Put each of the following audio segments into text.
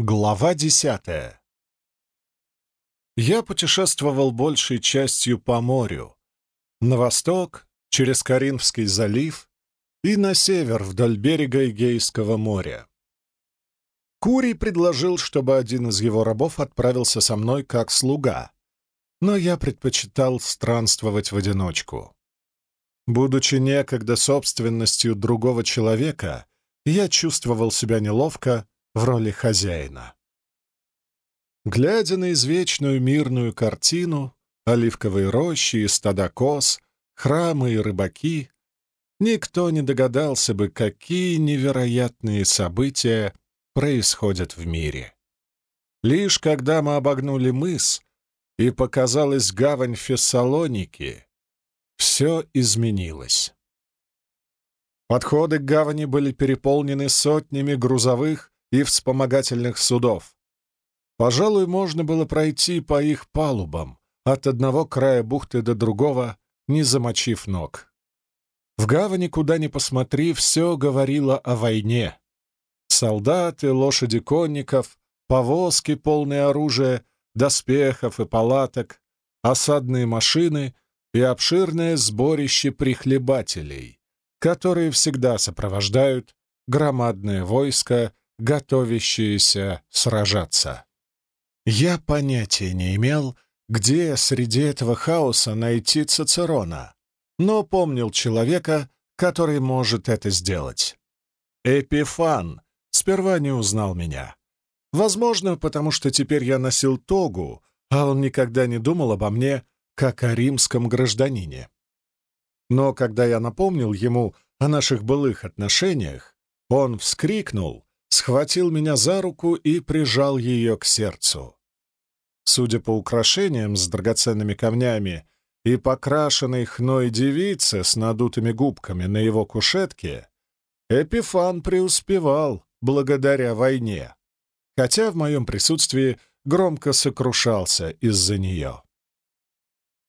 Глава десятая Я путешествовал большей частью по морю. На восток, через Каринфский залив, и на север, вдоль берега Эгейского моря. Курий предложил, чтобы один из его рабов отправился со мной как слуга, но я предпочитал странствовать в одиночку. Будучи некогда собственностью другого человека, я чувствовал себя неловко, в роли хозяина. Глядя на извечную мирную картину, оливковые рощи и стада коз, храмы и рыбаки, никто не догадался бы, какие невероятные события происходят в мире. Лишь когда мы обогнули мыс и показалась гавань Фессалоники, все изменилось. Подходы к гавани были переполнены сотнями грузовых и вспомогательных судов. Пожалуй, можно было пройти по их палубам, от одного края бухты до другого, не замочив ног. В гавани, куда ни посмотри, все говорило о войне. Солдаты, лошади конников, повозки, полные оружия, доспехов и палаток, осадные машины и обширное сборище прихлебателей, которые всегда сопровождают громадное войско готовящиеся сражаться. Я понятия не имел, где среди этого хаоса найти Цицерона, но помнил человека, который может это сделать. Эпифан сперва не узнал меня. Возможно, потому что теперь я носил тогу, а он никогда не думал обо мне как о римском гражданине. Но когда я напомнил ему о наших былых отношениях, он вскрикнул схватил меня за руку и прижал ее к сердцу. Судя по украшениям с драгоценными камнями и покрашенной хной девице с надутыми губками на его кушетке, Эпифан преуспевал благодаря войне, хотя в моем присутствии громко сокрушался из-за нее.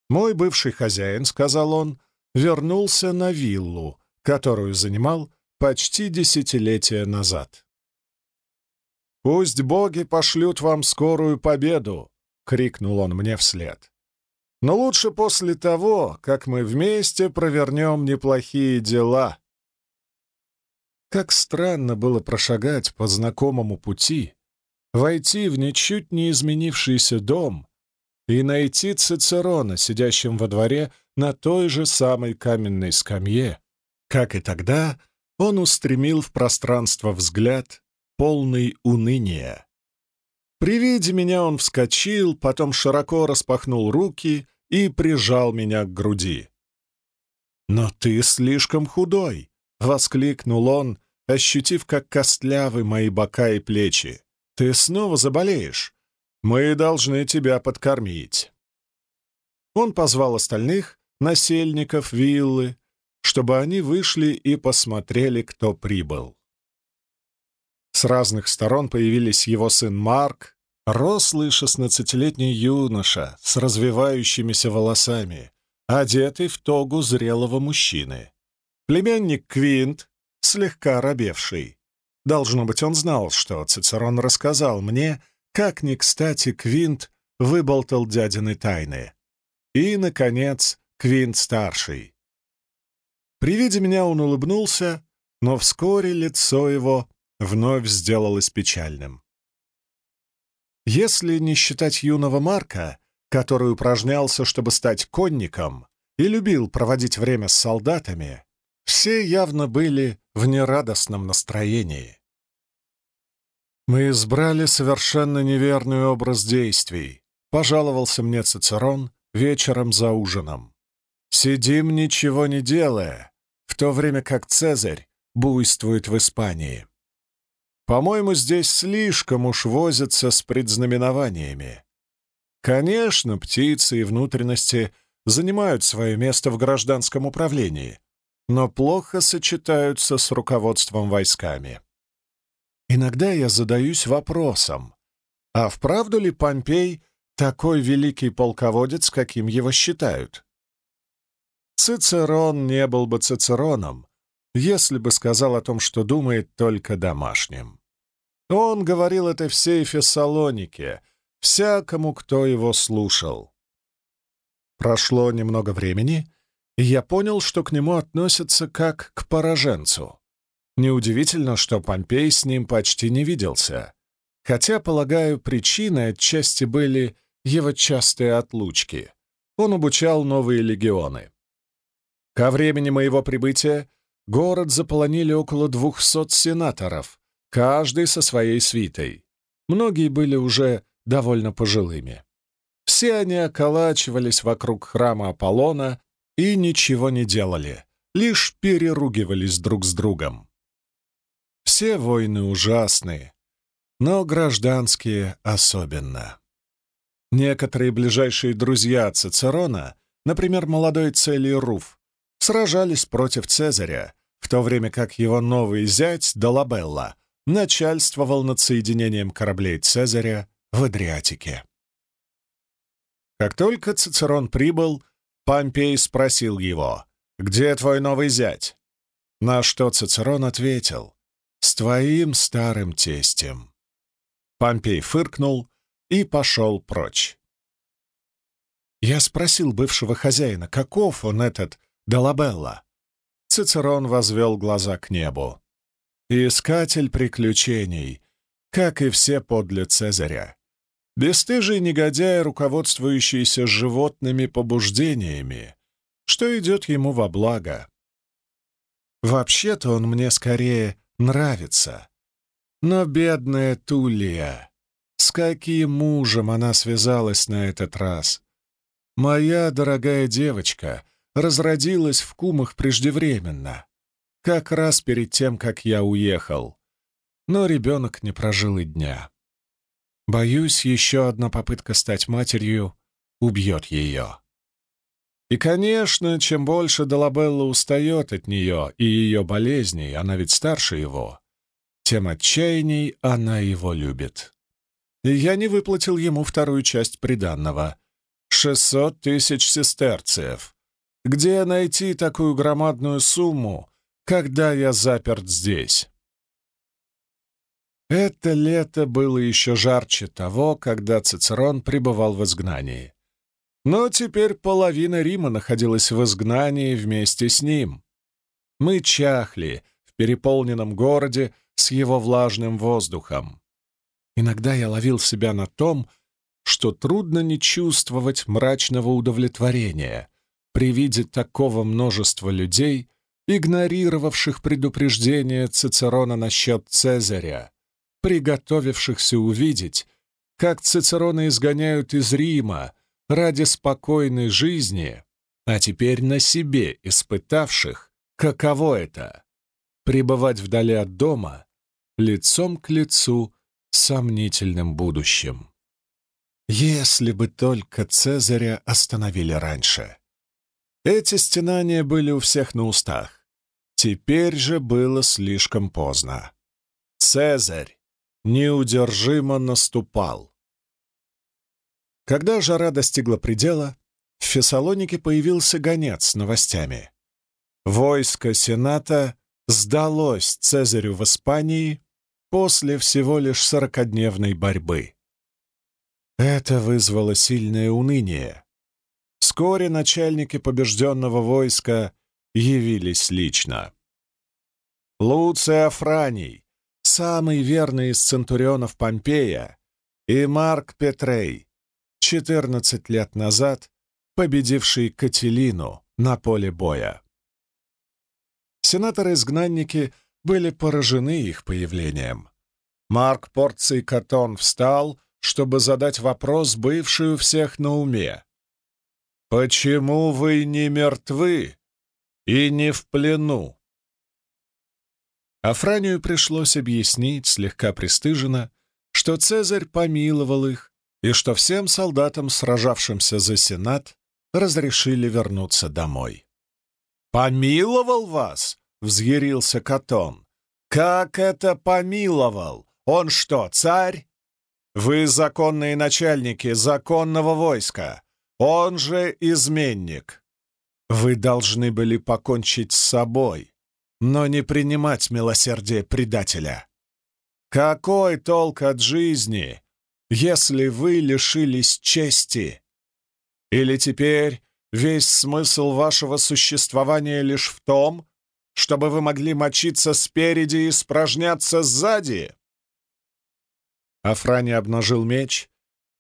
«Мой бывший хозяин, — сказал он, — вернулся на виллу, которую занимал почти десятилетия назад. «Пусть боги пошлют вам скорую победу!» — крикнул он мне вслед. «Но лучше после того, как мы вместе провернем неплохие дела». Как странно было прошагать по знакомому пути, войти в ничуть не изменившийся дом и найти Цицерона, сидящим во дворе на той же самой каменной скамье, как и тогда он устремил в пространство взгляд полный уныния. При виде меня он вскочил, потом широко распахнул руки и прижал меня к груди. «Но ты слишком худой!» — воскликнул он, ощутив, как костлявы мои бока и плечи. «Ты снова заболеешь. Мы должны тебя подкормить». Он позвал остальных, насельников виллы, чтобы они вышли и посмотрели, кто прибыл. С разных сторон появились его сын Марк, рослый шестнадцатилетний юноша с развивающимися волосами, одетый в тогу зрелого мужчины. Племянник Квинт, слегка робевший. Должно быть, он знал, что Цицерон рассказал мне, как ни кстати Квинт выболтал дядины тайны. И, наконец, Квинт-старший. При виде меня он улыбнулся, но вскоре лицо его вновь сделалось печальным. Если не считать юного Марка, который упражнялся, чтобы стать конником, и любил проводить время с солдатами, все явно были в нерадостном настроении. «Мы избрали совершенно неверный образ действий», — пожаловался мне Цицерон вечером за ужином. «Сидим, ничего не делая, в то время как Цезарь буйствует в Испании. По-моему, здесь слишком уж возятся с предзнаменованиями. Конечно, птицы и внутренности занимают свое место в гражданском управлении, но плохо сочетаются с руководством войсками. Иногда я задаюсь вопросом, а вправду ли Помпей такой великий полководец, каким его считают? Цицерон не был бы Цицероном, если бы сказал о том, что думает только домашним. Он говорил это всей Фессалонике, всякому, кто его слушал. Прошло немного времени, и я понял, что к нему относятся как к пораженцу. Неудивительно, что Помпей с ним почти не виделся, хотя, полагаю, причиной отчасти были его частые отлучки. Он обучал новые легионы. Ко времени моего прибытия город заполонили около двухсот сенаторов, каждый со своей свитой. Многие были уже довольно пожилыми. Все они околачивались вокруг храма Аполлона и ничего не делали, лишь переругивались друг с другом. Все войны ужасные, но гражданские особенно. Некоторые ближайшие друзья Цицерона, например, молодой Целий Руф, сражались против Цезаря, в то время как его новый зять Долабелла начальствовал над соединением кораблей Цезаря в Адриатике. Как только Цицерон прибыл, Помпей спросил его, «Где твой новый зять?» На что Цицерон ответил, «С твоим старым тестем». Помпей фыркнул и пошел прочь. Я спросил бывшего хозяина, каков он этот Долабелла. Цицерон возвел глаза к небу. Искатель приключений, как и все подле Цезаря. Бестыжий негодяй, руководствующийся животными побуждениями, что идет ему во благо. Вообще-то он мне скорее нравится. Но бедная Тулия, с каким мужем она связалась на этот раз? Моя дорогая девочка разродилась в кумах преждевременно, как раз перед тем, как я уехал. Но ребенок не прожил и дня. Боюсь, еще одна попытка стать матерью убьет ее. И, конечно, чем больше Долабелла устает от нее и ее болезней, она ведь старше его, тем отчаянней она его любит. И я не выплатил ему вторую часть приданного — шестьсот тысяч сестерциев. Где найти такую громадную сумму, когда я заперт здесь? Это лето было еще жарче того, когда Цицерон пребывал в изгнании. Но теперь половина Рима находилась в изгнании вместе с ним. Мы чахли в переполненном городе с его влажным воздухом. Иногда я ловил себя на том, что трудно не чувствовать мрачного удовлетворения при виде такого множества людей, игнорировавших предупреждение Цицерона насчет Цезаря, приготовившихся увидеть, как Цицерона изгоняют из Рима ради спокойной жизни, а теперь на себе испытавших, каково это — пребывать вдали от дома, лицом к лицу сомнительным будущим. Если бы только Цезаря остановили раньше. Эти стенания были у всех на устах. Теперь же было слишком поздно. Цезарь неудержимо наступал. Когда жара достигла предела, в Фессалонике появился гонец с новостями. Войско Сената сдалось Цезарю в Испании после всего лишь сорокодневной борьбы. Это вызвало сильное уныние. Вскоре начальники побежденного войска явились лично. Луций Афраний, самый верный из центурионов Помпея, и Марк Петрей, 14 лет назад победивший Кателину на поле боя. Сенаторы-изгнанники — были поражены их появлением. Марк Порций Катон встал, чтобы задать вопрос, бывший у всех на уме. «Почему вы не мертвы и не в плену?» Афранию пришлось объяснить, слегка пристыженно, что Цезарь помиловал их и что всем солдатам, сражавшимся за Сенат, разрешили вернуться домой. «Помиловал вас?» — взъярился Катон. «Как это помиловал? Он что, царь? Вы законные начальники законного войска. Он же изменник. Вы должны были покончить с собой, но не принимать милосердие предателя». Какой толк от жизни, если вы лишились чести? Или теперь весь смысл вашего существования лишь в том, чтобы вы могли мочиться спереди и испражняться сзади?» Афрани обнажил меч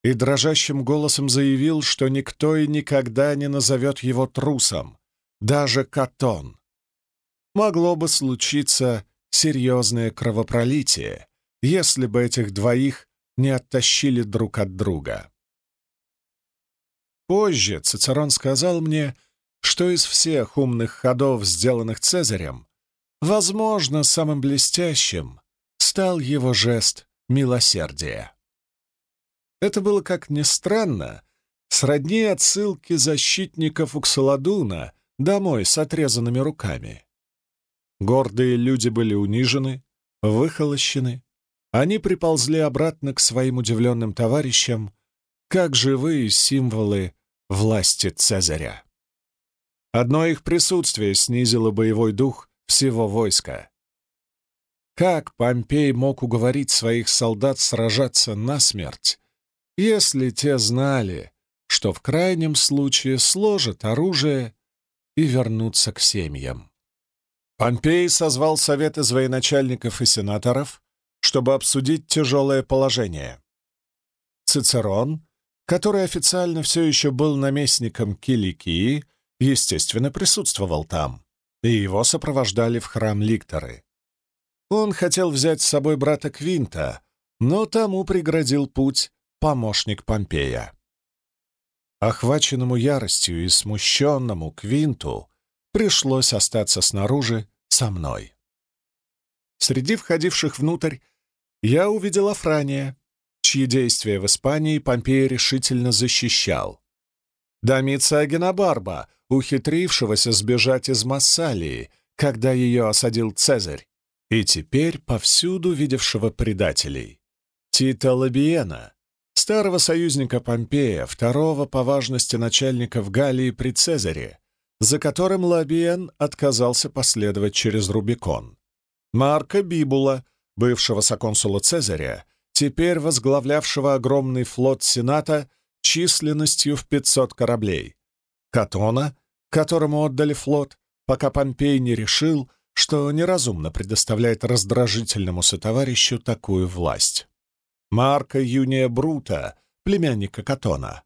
и дрожащим голосом заявил, что никто и никогда не назовет его трусом, даже Катон. Могло бы случиться серьезное кровопролитие, если бы этих двоих не оттащили друг от друга. Позже Цицерон сказал мне, что из всех умных ходов, сделанных Цезарем, возможно, самым блестящим стал его жест милосердия. Это было, как ни странно, сродни отсылке защитников Уксаладуна домой с отрезанными руками. Гордые люди были унижены, выхолощены. Они приползли обратно к своим удивленным товарищам, как живые символы власти Цезаря. Одно их присутствие снизило боевой дух всего войска. Как Помпей мог уговорить своих солдат сражаться насмерть, если те знали, что в крайнем случае сложат оружие и вернутся к семьям? Помпей созвал совет из военачальников и сенаторов, чтобы обсудить тяжелое положение. Цицерон, который официально все еще был наместником Киликии, естественно, присутствовал там, и его сопровождали в храм ликторы. Он хотел взять с собой брата Квинта, но тому преградил путь помощник Помпея. Охваченному яростью и смущенному Квинту пришлось остаться снаружи со мной. Среди входивших внутрь я увидел Афрания, чьи действия в Испании Помпей решительно защищал. Домица Агенобарба, ухитрившегося сбежать из Массалии, когда ее осадил Цезарь, и теперь повсюду видевшего предателей. Тита Лабиена, старого союзника Помпея, второго по важности начальника в Галлии при Цезаре, за которым Лабиен отказался последовать через Рубикон. Марка Бибула, бывшего соконсула Цезаря, теперь возглавлявшего огромный флот Сената численностью в 500 кораблей. Катона, которому отдали флот, пока Помпей не решил, что неразумно предоставляет раздражительному сотоварищу такую власть. Марка Юния Брута, племянника Катона.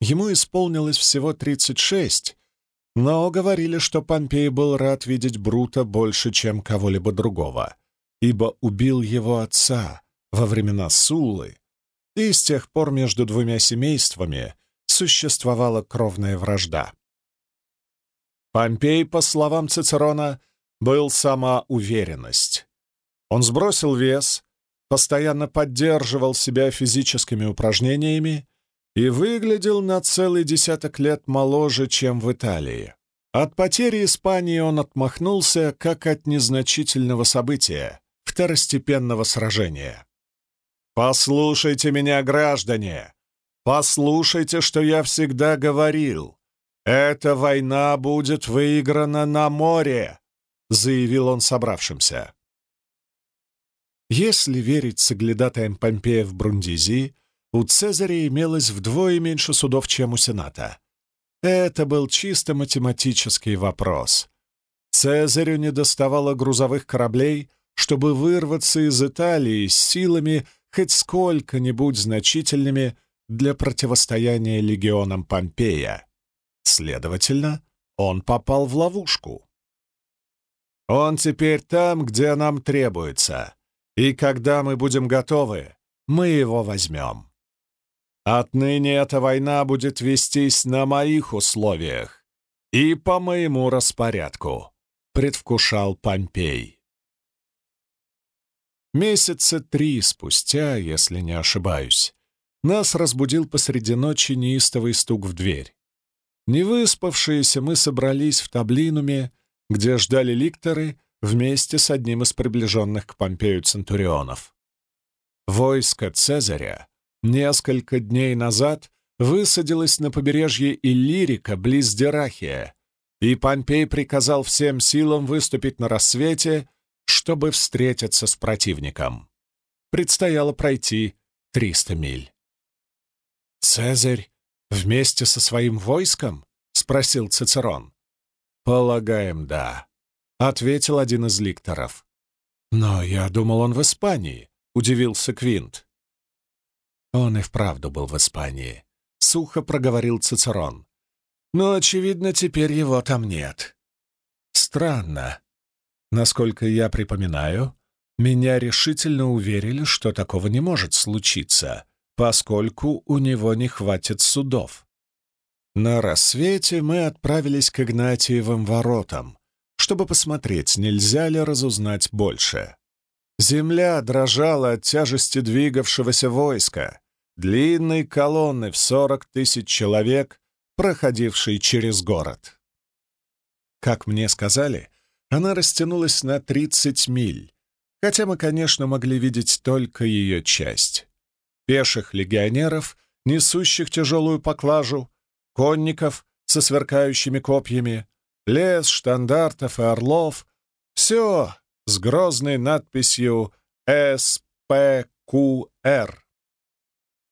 Ему исполнилось всего 36, но говорили, что Помпей был рад видеть Брута больше, чем кого-либо другого, ибо убил его отца во времена Суллы, и с тех пор между двумя семействами существовала кровная вражда. Помпей, по словам Цицерона, был сама уверенность. Он сбросил вес, постоянно поддерживал себя физическими упражнениями и выглядел на целый десяток лет моложе, чем в Италии. От потери Испании он отмахнулся, как от незначительного события, второстепенного сражения. «Послушайте меня, граждане! Послушайте, что я всегда говорил! Эта война будет выиграна на море!» — заявил он собравшимся. Если верить соглядатаям Помпея в Брундизи, у Цезаря имелось вдвое меньше судов, чем у Сената. Это был чисто математический вопрос. Цезарю не доставало грузовых кораблей, чтобы вырваться из Италии с силами хоть сколько-нибудь значительными для противостояния легионам Помпея. Следовательно, он попал в ловушку. Он теперь там, где нам требуется, и когда мы будем готовы, мы его возьмем. Отныне эта война будет вестись на моих условиях и по моему распорядку», — предвкушал Помпей. Месяца три спустя, если не ошибаюсь, нас разбудил посреди ночи неистовый стук в дверь. Невыспавшиеся мы собрались в таблинуме, где ждали ликторы вместе с одним из приближенных к Помпею центурионов. Войско Цезаря несколько дней назад высадилось на побережье Иллирика близ Дерахия, и Помпей приказал всем силам выступить на рассвете, чтобы встретиться с противником. предстояло пройти 300 миль. «Цезарь вместе со своим войском?» — спросил Цицерон. «Полагаем, да», — ответил один из ликторов. «Но я думал, он в Испании», — удивился Квинт. Он и вправду был в Испании. Сухо проговорил Цицерон. Но, очевидно, теперь его там нет. Странно. Насколько я припоминаю, меня решительно уверили, что такого не может случиться, поскольку у него не хватит судов. На рассвете мы отправились к Игнатиевым воротам, чтобы посмотреть, нельзя ли разузнать больше. Земля дрожала от тяжести двигавшегося войска, длинной колонны в сорок тысяч человек, проходившей через город. Как мне сказали, она растянулась на 30 миль, хотя мы, конечно, могли видеть только ее часть. Пеших легионеров, несущих тяжелую поклажу, конников со сверкающими копьями, лес, штандартов и орлов — все с грозной надписью «СПQР».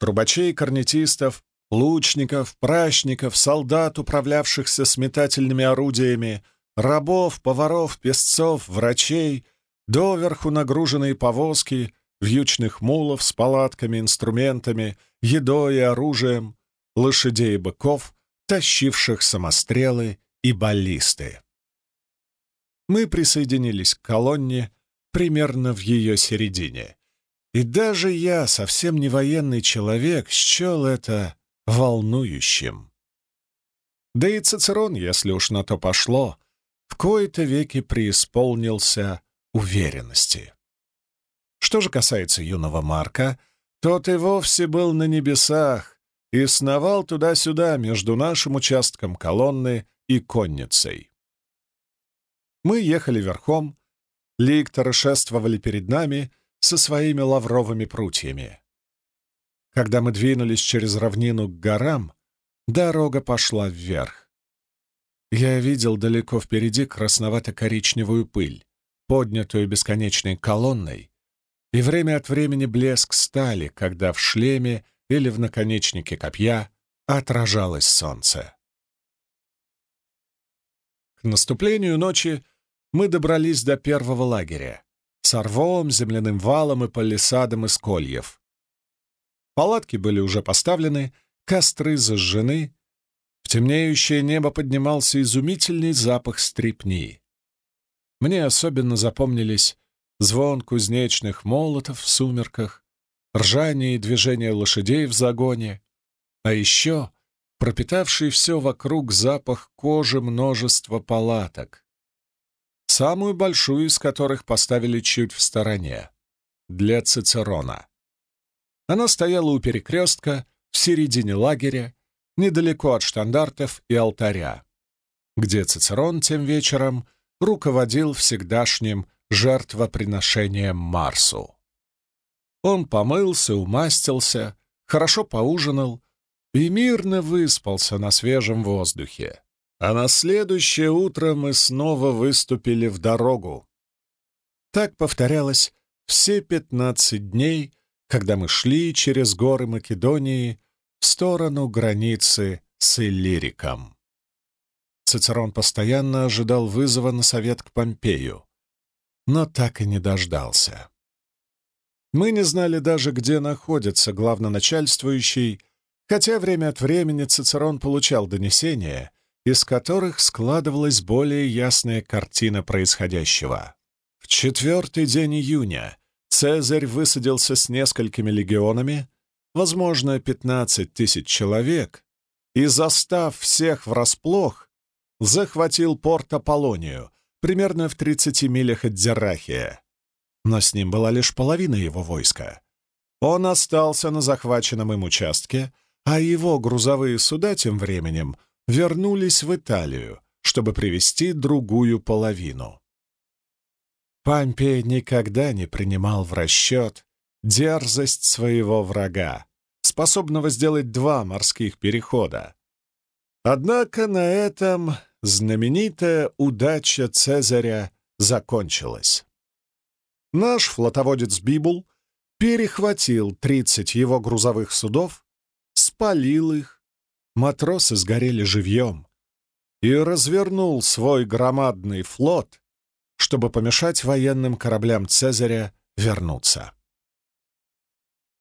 Трубачей, корнетистов, лучников, прачников, солдат, управлявшихся с метательными орудиями, рабов, поваров, песцов, врачей, доверху нагруженные повозки, вьючных мулов с палатками, инструментами, едой и оружием, лошадей и быков, тащивших самострелы и баллисты. Мы присоединились к колонне примерно в ее середине. И даже я, совсем не военный человек, счел это волнующим. Да и Цицерон, если уж на то пошло, в кои-то веки преисполнился уверенности. Что же касается юного Марка, тот и вовсе был на небесах и сновал туда-сюда между нашим участком колонны и конницей. Мы ехали верхом, ликторы шествовали перед нами со своими лавровыми прутьями. Когда мы двинулись через равнину к горам, дорога пошла вверх. Я видел далеко впереди красновато-коричневую пыль, поднятую бесконечной колонной, и время от времени блеск стали, когда в шлеме или в наконечнике копья отражалось солнце. К наступлению ночи мы добрались до первого лагеря с орвом, земляным валом и палисадом из кольев. Палатки были уже поставлены, костры зажжены, в темнеющее небо поднимался изумительный запах стрепни. Мне особенно запомнились звон кузнечных молотов в сумерках, ржание и движение лошадей в загоне, а еще пропитавший все вокруг запах кожи множества палаток, самую большую из которых поставили чуть в стороне, для Цицерона. Она стояла у перекрестка, в середине лагеря, недалеко от штандартов и алтаря, где Цицерон тем вечером руководил всегдашним жертвоприношением Марсу. Он помылся, умастился, хорошо поужинал и мирно выспался на свежем воздухе. А на следующее утро мы снова выступили в дорогу. Так повторялось все пятнадцать дней, когда мы шли через горы Македонии в сторону границы с Иллириком. Цицерон постоянно ожидал вызова на совет к Помпею, но так и не дождался. Мы не знали даже, где находится главноначальствующий, хотя время от времени Цицерон получал донесения — из которых складывалась более ясная картина происходящего. В четвертый день июня Цезарь высадился с несколькими легионами, возможно, 15 тысяч человек, и, застав всех врасплох, захватил порт Аполлонию, примерно в 30 милях от Дзеррахия. Но с ним была лишь половина его войска. Он остался на захваченном им участке, а его грузовые суда тем временем — вернулись в Италию, чтобы привести другую половину. Помпей никогда не принимал в расчет дерзость своего врага, способного сделать два морских перехода. Однако на этом знаменитая удача Цезаря закончилась. Наш флотоводец Бибул перехватил 30 его грузовых судов, спалил их, матросы сгорели живьем, и развернул свой громадный флот, чтобы помешать военным кораблям Цезаря вернуться.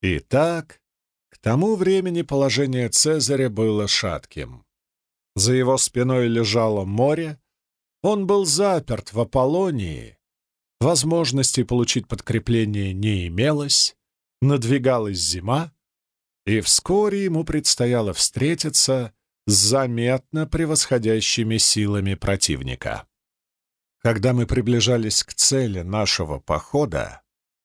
Итак, к тому времени положение Цезаря было шатким. За его спиной лежало море, он был заперт в Аполлонии, возможности получить подкрепление не имелось, надвигалась зима, и вскоре ему предстояло встретиться с заметно превосходящими силами противника. Когда мы приближались к цели нашего похода,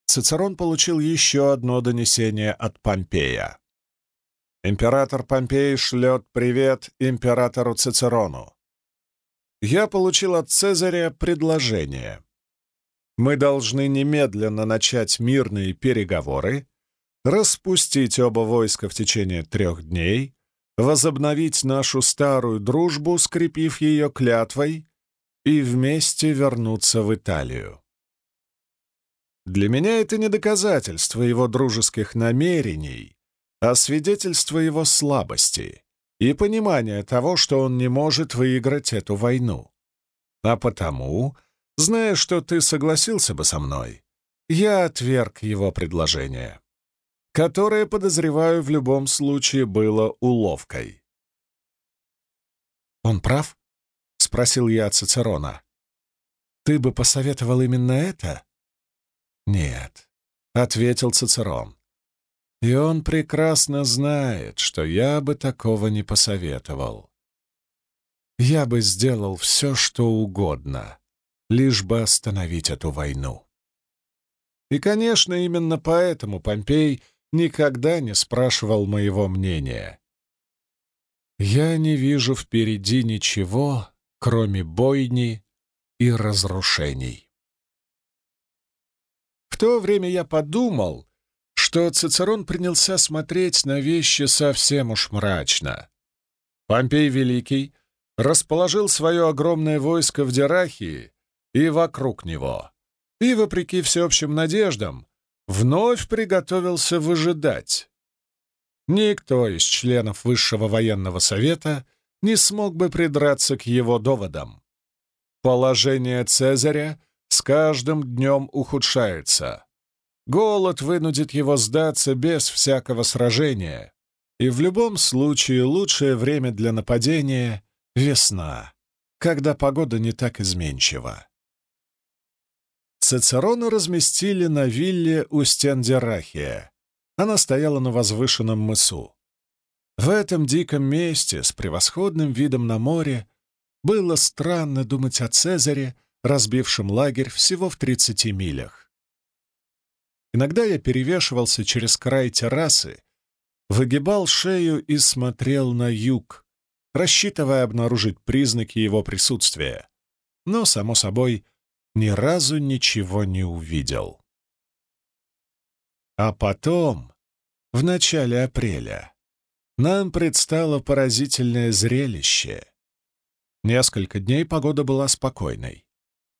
Цицерон получил еще одно донесение от Помпея. Император Помпей шлет привет императору Цицерону. Я получил от Цезаря предложение. Мы должны немедленно начать мирные переговоры, распустить оба войска в течение трех дней, возобновить нашу старую дружбу, скрепив ее клятвой, и вместе вернуться в Италию. Для меня это не доказательство его дружеских намерений, а свидетельство его слабости и понимание того, что он не может выиграть эту войну. А потому, зная, что ты согласился бы со мной, я отверг его предложение, которое, подозреваю, в любом случае было уловкой. «Он прав?» — спросил я Цицерона. «Ты бы посоветовал именно это?» «Нет», — ответил Цицерон. «И он прекрасно знает, что я бы такого не посоветовал. Я бы сделал все, что угодно, лишь бы остановить эту войну». И, конечно, именно поэтому Помпей никогда не спрашивал моего мнения. Я не вижу впереди ничего, кроме бойни и разрушений. В то время я подумал, что Цицерон принялся смотреть на вещи совсем уж мрачно. Помпей Великий расположил свое огромное войско в Дирахии и вокруг него, и, вопреки всеобщим надеждам, вновь приготовился выжидать. Никто из членов Высшего военного совета не смог бы придраться к его доводам. Положение Цезаря с каждым днем ухудшается. Голод вынудит его сдаться без всякого сражения. И в любом случае лучшее время для нападения — весна, когда погода не так изменчива. Цицерона разместили на вилле у стен Дерахия. Она стояла на возвышенном мысу. В этом диком месте с превосходным видом на море было странно думать о Цезаре, разбившим лагерь всего в 30 милях. Иногда я перевешивался через край террасы, выгибал шею и смотрел на юг, рассчитывая обнаружить признаки его присутствия, но, само собой, ни разу ничего не увидел. А потом, в начале апреля, нам предстало поразительное зрелище. Несколько дней погода была спокойной.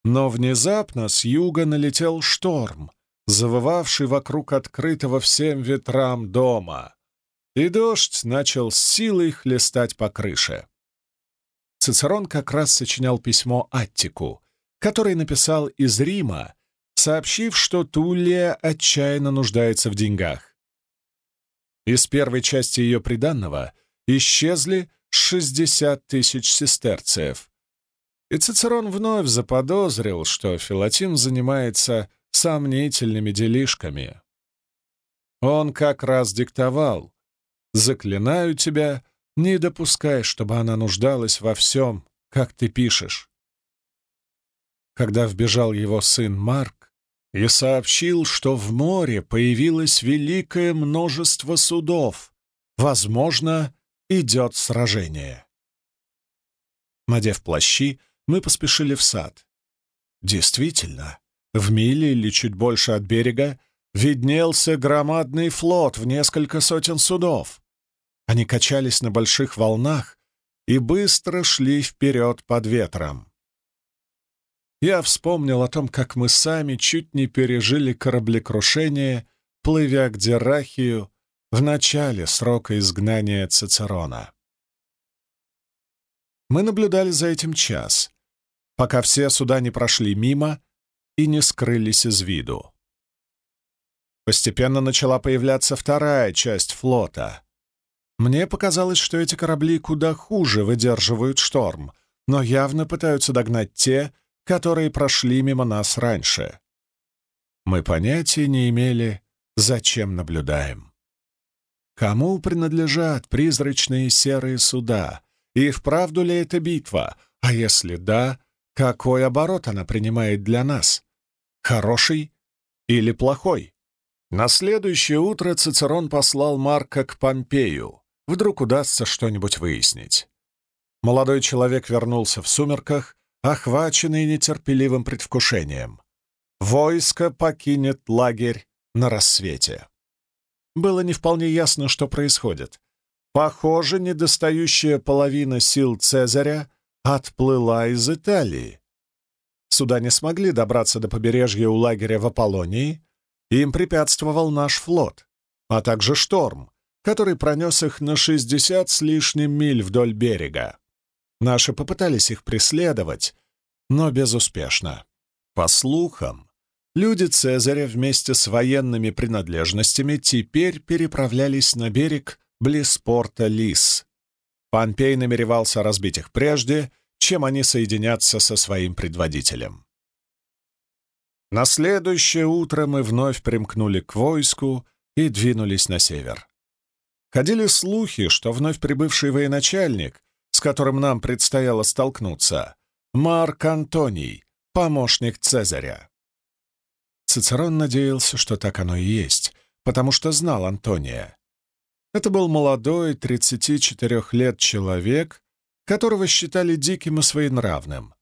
Но внезапно с юга налетел шторм, завывавший вокруг открытого всем ветрам дома, и дождь начал с силой хлестать по крыше. Цицерон как раз сочинял письмо Аттику, который написал из Рима, сообщив, что Туллия отчаянно нуждается в деньгах. Из первой части ее приданного исчезли 60 тысяч сестерцев, и Цицерон вновь заподозрил, что Филатин занимается сомнительными делишками. Он как раз диктовал «Заклинаю тебя, не допускай, чтобы она нуждалась во всем, как ты пишешь». Когда вбежал его сын Марк и сообщил, что в море появилось великое множество судов, возможно, идет сражение. Надев плащи, мы поспешили в сад. Действительно, в миле или чуть больше от берега виднелся громадный флот в несколько сотен судов. Они качались на больших волнах и быстро шли вперед под ветром. Я вспомнил о том, как мы сами чуть не пережили кораблекрушение плывя к Дерахию в начале срока изгнания Цицерона. Мы наблюдали за этим час, пока все суда не прошли мимо и не скрылись из виду. Постепенно начала появляться вторая часть флота. Мне показалось, что эти корабли куда хуже выдерживают шторм, но явно пытаются догнать те, которые прошли мимо нас раньше. Мы понятия не имели, зачем наблюдаем. Кому принадлежат призрачные серые суда? И вправду ли это битва? А если да, какой оборот она принимает для нас? Хороший или плохой? На следующее утро Цицерон послал Марка к Помпею. Вдруг удастся что-нибудь выяснить. Молодой человек вернулся в сумерках, охваченный нетерпеливым предвкушением. Войско покинет лагерь на рассвете. Было не вполне ясно, что происходит. Похоже, недостающая половина сил Цезаря отплыла из Италии. Суда не смогли добраться до побережья у лагеря в Аполлонии, им препятствовал наш флот, а также шторм, который пронес их на 60 с лишним миль вдоль берега. Наши попытались их преследовать, но безуспешно. По слухам, люди Цезаря вместе с военными принадлежностями теперь переправлялись на берег близ порта Лис. Помпей намеревался разбить их прежде, чем они соединятся со своим предводителем. На следующее утро мы вновь примкнули к войску и двинулись на север. Ходили слухи, что вновь прибывший военачальник, с которым нам предстояло столкнуться, Марк Антоний, помощник Цезаря. Цицерон надеялся, что так оно и есть, потому что знал Антония. Это был молодой, 34 лет человек, которого считали диким и своенравным.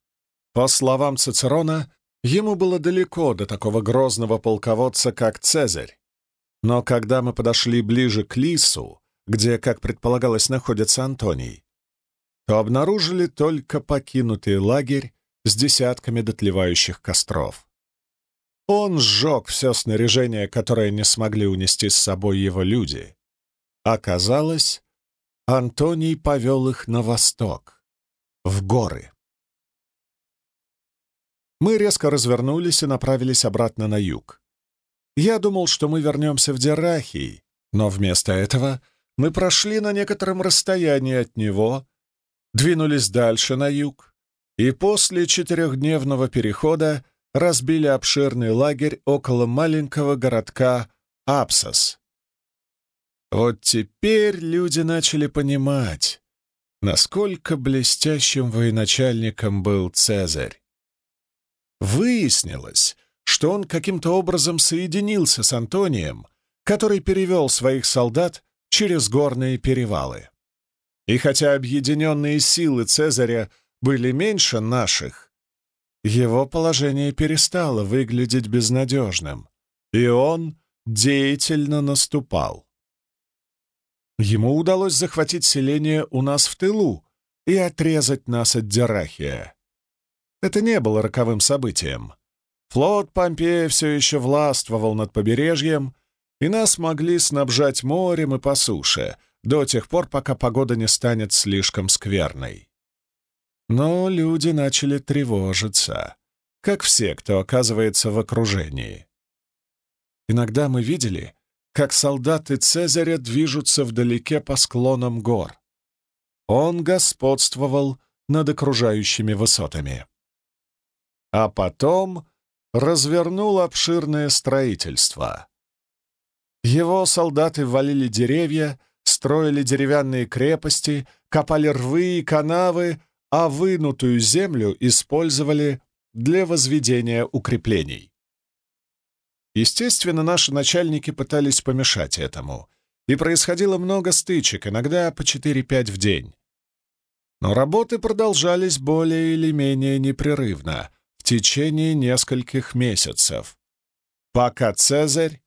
По словам Цицерона, Ему было далеко до такого грозного полководца, как Цезарь. Но когда мы подошли ближе к Лису, где, как предполагалось, находится Антоний, то обнаружили только покинутый лагерь с десятками дотлевающих костров. Он сжег все снаряжение, которое не смогли унести с собой его люди. Оказалось, Антоний повел их на восток, в горы мы резко развернулись и направились обратно на юг. Я думал, что мы вернемся в Дерахий, но вместо этого мы прошли на некотором расстоянии от него, двинулись дальше на юг и после четырехдневного перехода разбили обширный лагерь около маленького городка Апсос. Вот теперь люди начали понимать, насколько блестящим военачальником был Цезарь. Выяснилось, что он каким-то образом соединился с Антонием, который перевел своих солдат через горные перевалы. И хотя объединенные силы Цезаря были меньше наших, его положение перестало выглядеть безнадежным, и он деятельно наступал. Ему удалось захватить селение у нас в тылу и отрезать нас от Дерахия. Это не было роковым событием. Флот Помпея все еще властвовал над побережьем, и нас могли снабжать морем и по суше до тех пор, пока погода не станет слишком скверной. Но люди начали тревожиться, как все, кто оказывается в окружении. Иногда мы видели, как солдаты Цезаря движутся вдалеке по склонам гор. Он господствовал над окружающими высотами а потом развернул обширное строительство. Его солдаты валили деревья, строили деревянные крепости, копали рвы и канавы, а вынутую землю использовали для возведения укреплений. Естественно, наши начальники пытались помешать этому, и происходило много стычек, иногда по 4-5 в день. Но работы продолжались более или менее непрерывно, течение нескольких месяцев, пока Цезарь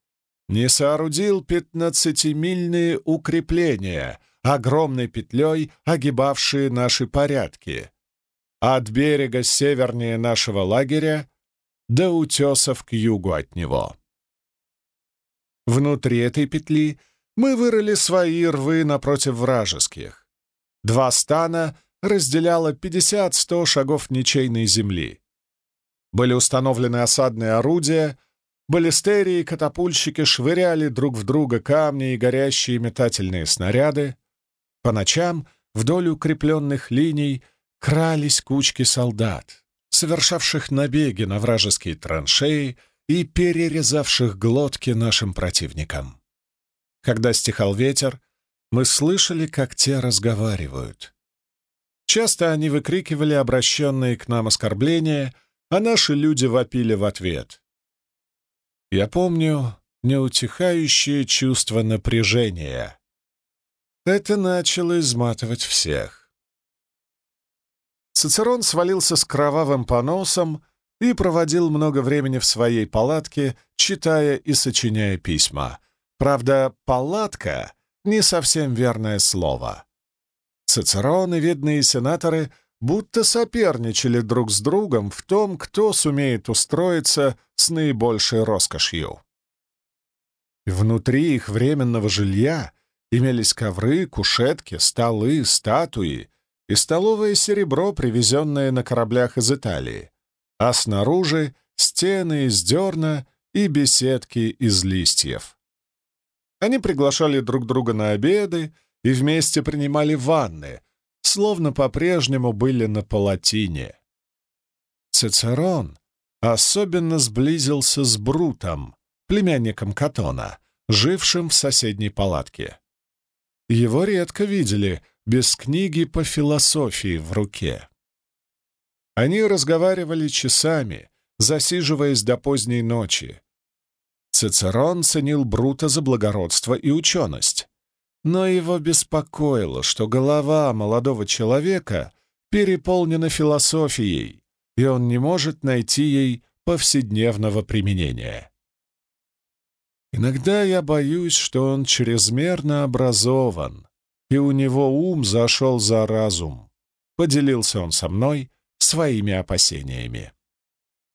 не соорудил пятнадцатимильные укрепления, огромной петлей огибавшие наши порядки, от берега севернее нашего лагеря до утесов к югу от него. Внутри этой петли мы вырыли свои рвы напротив вражеских. Два стана разделяло 50-100 шагов ничейной земли. Были установлены осадные орудия, баллистерии и катапульщики швыряли друг в друга камни и горящие метательные снаряды. По ночам вдоль укрепленных линий крались кучки солдат, совершавших набеги на вражеские траншеи и перерезавших глотки нашим противникам. Когда стихал ветер, мы слышали, как те разговаривают. Часто они выкрикивали обращенные к нам оскорбления, а наши люди вопили в ответ. Я помню неутихающее чувство напряжения. Это начало изматывать всех. Цицерон свалился с кровавым поносом и проводил много времени в своей палатке, читая и сочиняя письма. Правда, «палатка» — не совсем верное слово. Цицерон и видные сенаторы будто соперничали друг с другом в том, кто сумеет устроиться с наибольшей роскошью. Внутри их временного жилья имелись ковры, кушетки, столы, статуи и столовое серебро, привезенное на кораблях из Италии, а снаружи — стены из дерна и беседки из листьев. Они приглашали друг друга на обеды и вместе принимали ванны, словно по-прежнему были на палатине. Цицерон особенно сблизился с Брутом, племянником Катона, жившим в соседней палатке. Его редко видели без книги по философии в руке. Они разговаривали часами, засиживаясь до поздней ночи. Цицерон ценил Брута за благородство и ученость, но его беспокоило, что голова молодого человека переполнена философией, и он не может найти ей повседневного применения. Иногда я боюсь, что он чрезмерно образован, и у него ум зашел за разум. Поделился он со мной своими опасениями.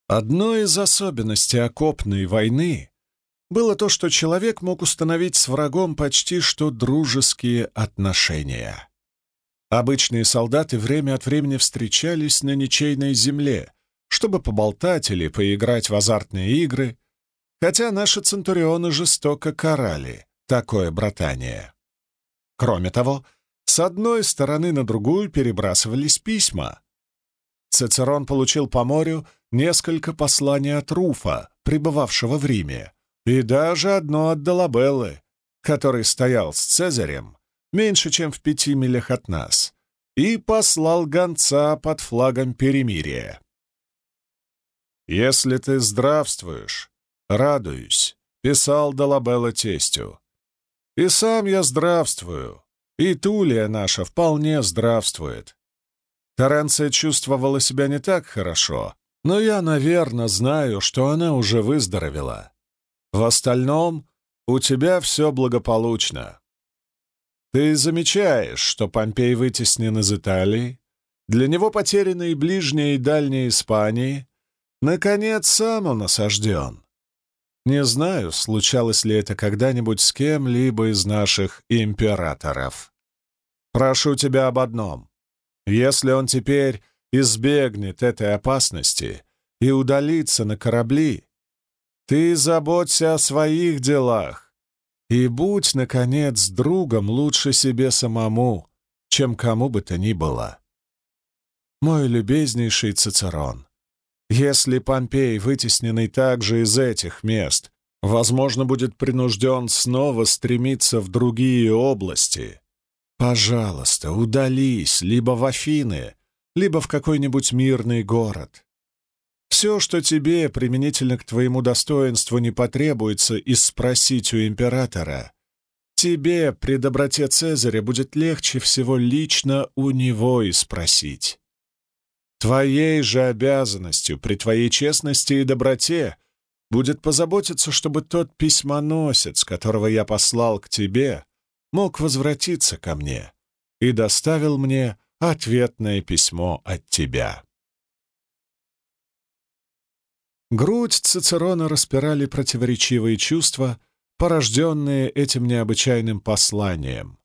Одной из особенностей окопной войны было то, что человек мог установить с врагом почти что дружеские отношения. Обычные солдаты время от времени встречались на ничейной земле, чтобы поболтать или поиграть в азартные игры, хотя наши центурионы жестоко карали такое братание. Кроме того, с одной стороны на другую перебрасывались письма. Цицерон получил по морю несколько посланий от Руфа, пребывавшего в Риме, и даже одно от Долабеллы, который стоял с Цезарем меньше, чем в пяти милях от нас, и послал гонца под флагом перемирия. «Если ты здравствуешь, радуюсь», — писал Долабелла тестю. «И сам я здравствую, и Тулия наша вполне здравствует. Теренция чувствовала себя не так хорошо, но я, наверное, знаю, что она уже выздоровела. В остальном у тебя все благополучно. Ты замечаешь, что Помпей вытеснен из Италии, для него потеряны и ближняя, и дальняя Испании. Наконец, сам он осажден. Не знаю, случалось ли это когда-нибудь с кем-либо из наших императоров. Прошу тебя об одном. Если он теперь избегнет этой опасности и удалится на корабли, ты заботься о своих делах и будь, наконец, другом лучше себе самому, чем кому бы то ни было. Мой любезнейший Цицерон, если Помпей, вытесненный также из этих мест, возможно, будет принужден снова стремиться в другие области, пожалуйста, удались либо в Афины, либо в какой-нибудь мирный город. Все, что тебе, применительно к твоему достоинству, не потребуется и спросить у императора, тебе, при доброте Цезаря, будет легче всего лично у него и спросить. Твоей же обязанностью, при твоей честности и доброте, будет позаботиться, чтобы тот письмоносец, которого я послал к тебе, мог возвратиться ко мне и доставил мне ответное письмо от тебя. Грудь Цицерона распирали противоречивые чувства, порожденные этим необычайным посланием.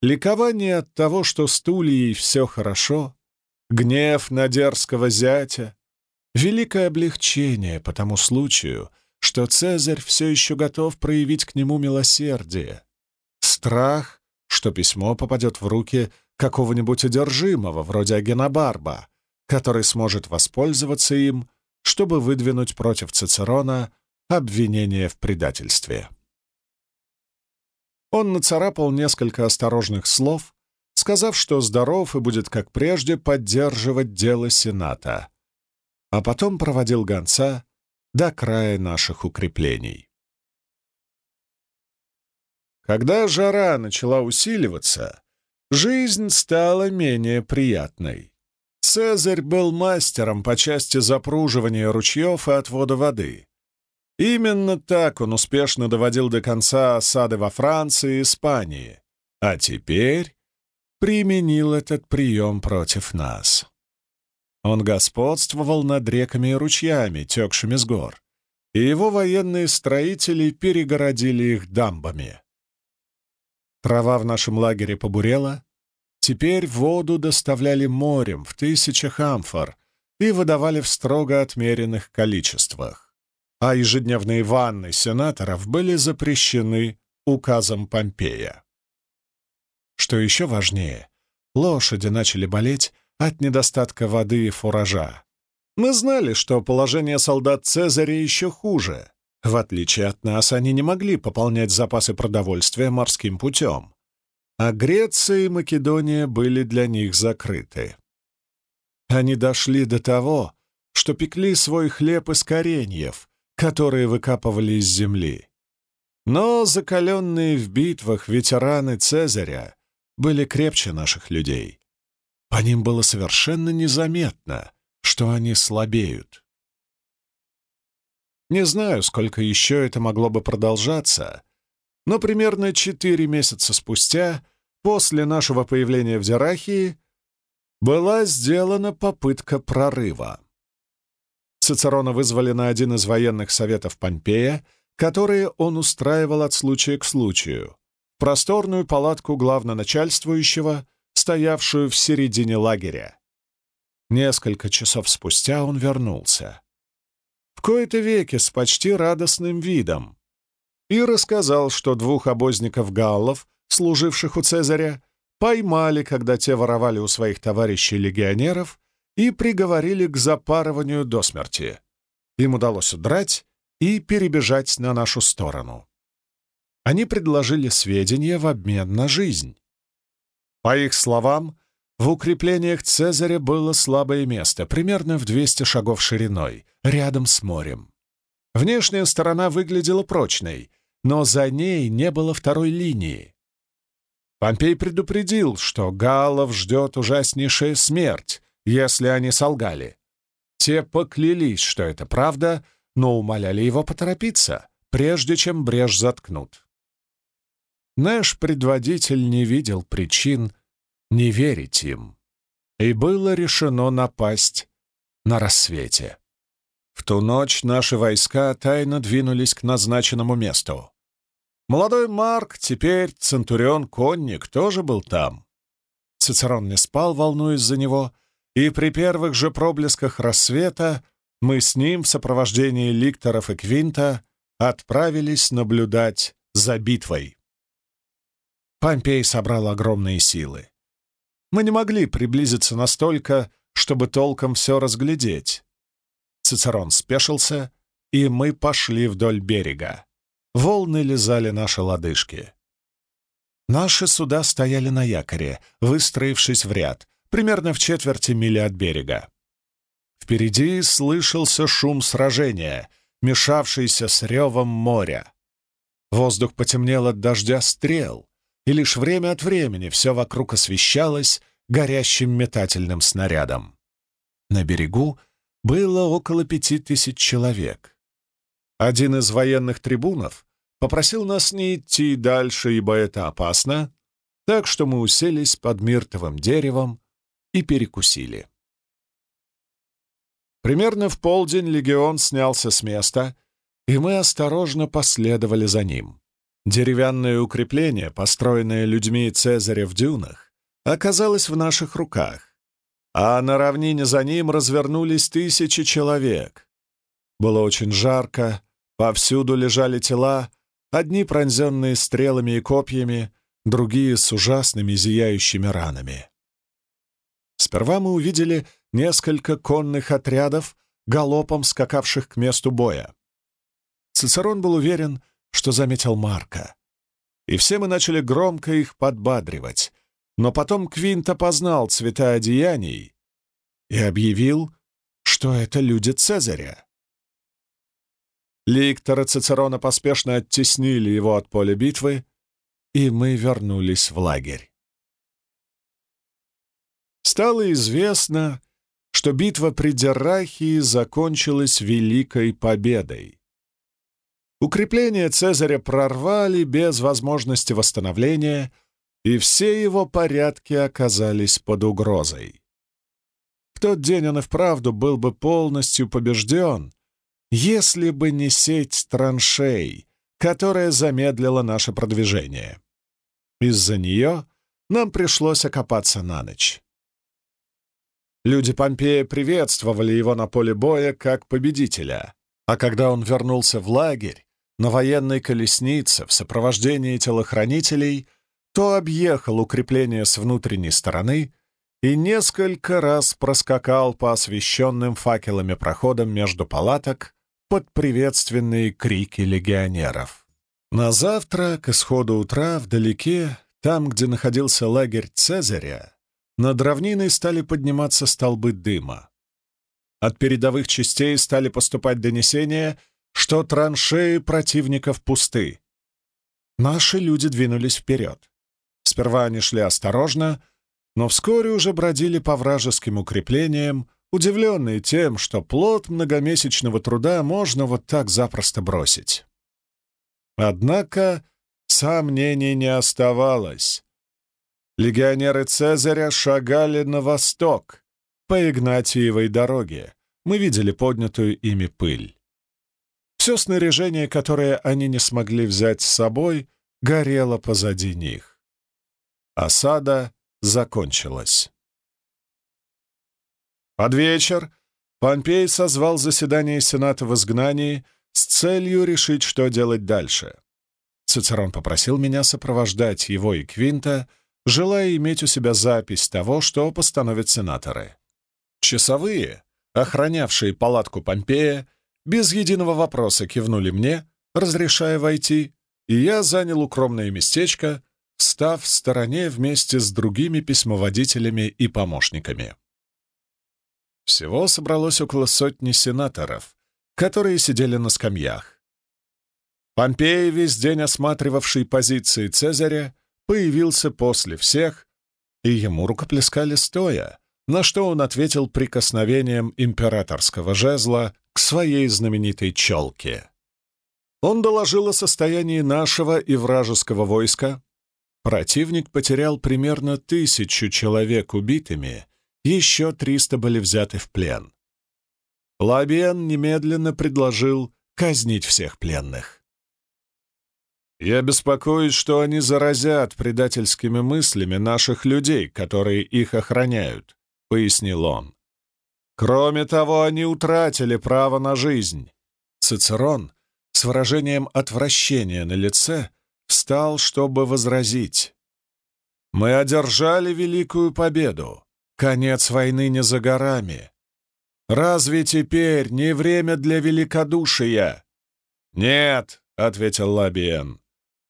Ликование от того, что с Тулией все хорошо, гнев на дерзкого зятя, великое облегчение по тому случаю, что Цезарь все еще готов проявить к нему милосердие, страх, что письмо попадет в руки какого-нибудь одержимого, вроде Агенобарба, который сможет воспользоваться им, чтобы выдвинуть против Цицерона обвинение в предательстве. Он нацарапал несколько осторожных слов, сказав, что здоров и будет, как прежде, поддерживать дело Сената, а потом проводил гонца до края наших укреплений. Когда жара начала усиливаться, жизнь стала менее приятной. Цезарь был мастером по части запруживания ручьев и отвода воды. Именно так он успешно доводил до конца осады во Франции и Испании, а теперь применил этот прием против нас. Он господствовал над реками и ручьями, текшими с гор, и его военные строители перегородили их дамбами. Трава в нашем лагере побурела, теперь воду доставляли морем в тысячах амфор и выдавали в строго отмеренных количествах а ежедневные ванны сенаторов были запрещены указом Помпея. Что еще важнее, лошади начали болеть от недостатка воды и фуража. Мы знали, что положение солдат Цезаря еще хуже. В отличие от нас, они не могли пополнять запасы продовольствия морским путем. А Греция и Македония были для них закрыты. Они дошли до того, что пекли свой хлеб из кореньев, которые выкапывали из земли. Но закаленные в битвах ветераны Цезаря были крепче наших людей. По ним было совершенно незаметно, что они слабеют. Не знаю, сколько еще это могло бы продолжаться, но примерно четыре месяца спустя, после нашего появления в Дирахии, была сделана попытка прорыва. Цицерона вызвали на один из военных советов Помпея, которые он устраивал от случая к случаю, просторную палатку главноначальствующего, стоявшую в середине лагеря. Несколько часов спустя он вернулся. В кои-то веки с почти радостным видом. И рассказал, что двух обозников-галлов, служивших у Цезаря, поймали, когда те воровали у своих товарищей-легионеров и приговорили к запарыванию до смерти. Им удалось удрать и перебежать на нашу сторону. Они предложили сведения в обмен на жизнь. По их словам, в укреплениях Цезаря было слабое место, примерно в 200 шагов шириной, рядом с морем. Внешняя сторона выглядела прочной, но за ней не было второй линии. Помпей предупредил, что галлов ждет ужаснейшая смерть, если они солгали. Те поклялись, что это правда, но умоляли его поторопиться, прежде чем брешь заткнут. Наш предводитель не видел причин не верить им, и было решено напасть на рассвете. В ту ночь наши войска тайно двинулись к назначенному месту. Молодой Марк, теперь Центурион-конник, тоже был там. Цицерон не спал, волнуясь за него, и при первых же проблесках рассвета мы с ним в сопровождении ликторов и Квинта отправились наблюдать за битвой. Помпей собрал огромные силы. Мы не могли приблизиться настолько, чтобы толком все разглядеть. Цицерон спешился, и мы пошли вдоль берега. Волны лизали наши лодыжки. Наши суда стояли на якоре, выстроившись в ряд, примерно в четверти мили от берега. Впереди слышался шум сражения, мешавшийся с ревом моря. Воздух потемнел от дождя стрел, и лишь время от времени все вокруг освещалось горящим метательным снарядом. На берегу было около пяти тысяч человек. Один из военных трибунов попросил нас не идти дальше, ибо это опасно, так что мы уселись под миртовым деревом и перекусили. Примерно в полдень легион снялся с места, и мы осторожно последовали за ним. Деревянное укрепление, построенное людьми Цезаря в дюнах, оказалось в наших руках, а на равнине за ним развернулись тысячи человек. Было очень жарко, повсюду лежали тела, одни пронзенные стрелами и копьями, другие с ужасными зияющими ранами. Сперва мы увидели несколько конных отрядов, галопом скакавших к месту боя. Цицерон был уверен, что заметил Марка. И все мы начали громко их подбадривать, но потом Квинт опознал цвета одеяний и объявил, что это люди Цезаря. Ликтора Цицерона поспешно оттеснили его от поля битвы, и мы вернулись в лагерь. Стало известно, что битва при Деррахии закончилась великой победой. Укрепления Цезаря прорвали без возможности восстановления, и все его порядки оказались под угрозой. В тот день он и вправду был бы полностью побежден, если бы не сеть траншей, которая замедлила наше продвижение. Из-за нее нам пришлось окопаться на ночь. Люди Помпея приветствовали его на поле боя как победителя, а когда он вернулся в лагерь, на военной колеснице в сопровождении телохранителей, то объехал укрепление с внутренней стороны и несколько раз проскакал по освещенным факелами проходам между палаток под приветственные крики легионеров. На завтра, к исходу утра, вдалеке, там, где находился лагерь Цезаря, над равниной стали подниматься столбы дыма. От передовых частей стали поступать донесения, что траншеи противников пусты. Наши люди двинулись вперед. Сперва они шли осторожно, но вскоре уже бродили по вражеским укреплениям, удивленные тем, что плод многомесячного труда можно вот так запросто бросить. Однако сомнений не оставалось. Легионеры Цезаря шагали на восток, по Игнатиевой дороге. Мы видели поднятую ими пыль. Все снаряжение, которое они не смогли взять с собой, горело позади них. Осада закончилась. Под вечер Помпей созвал заседание Сената в изгнании с целью решить, что делать дальше. Цицерон попросил меня сопровождать его и Квинта, желая иметь у себя запись того, что постановят сенаторы. Часовые, охранявшие палатку Помпея, без единого вопроса кивнули мне, разрешая войти, и я занял укромное местечко, став в стороне вместе с другими письмоводителями и помощниками. Всего собралось около сотни сенаторов, которые сидели на скамьях. Помпей, весь день осматривавший позиции Цезаря, появился после всех, и ему рукоплескали стоя, на что он ответил прикосновением императорского жезла к своей знаменитой челке. Он доложил о состоянии нашего и вражеского войска. Противник потерял примерно тысячу человек убитыми еще триста были взяты в плен. Лабиен немедленно предложил казнить всех пленных. «Я беспокоюсь, что они заразят предательскими мыслями наших людей, которые их охраняют», — пояснил он. «Кроме того, они утратили право на жизнь». Цицерон с выражением отвращения на лице встал, чтобы возразить. «Мы одержали великую победу. Конец войны не за горами. Разве теперь не время для великодушия? Нет, — ответил Лабиен.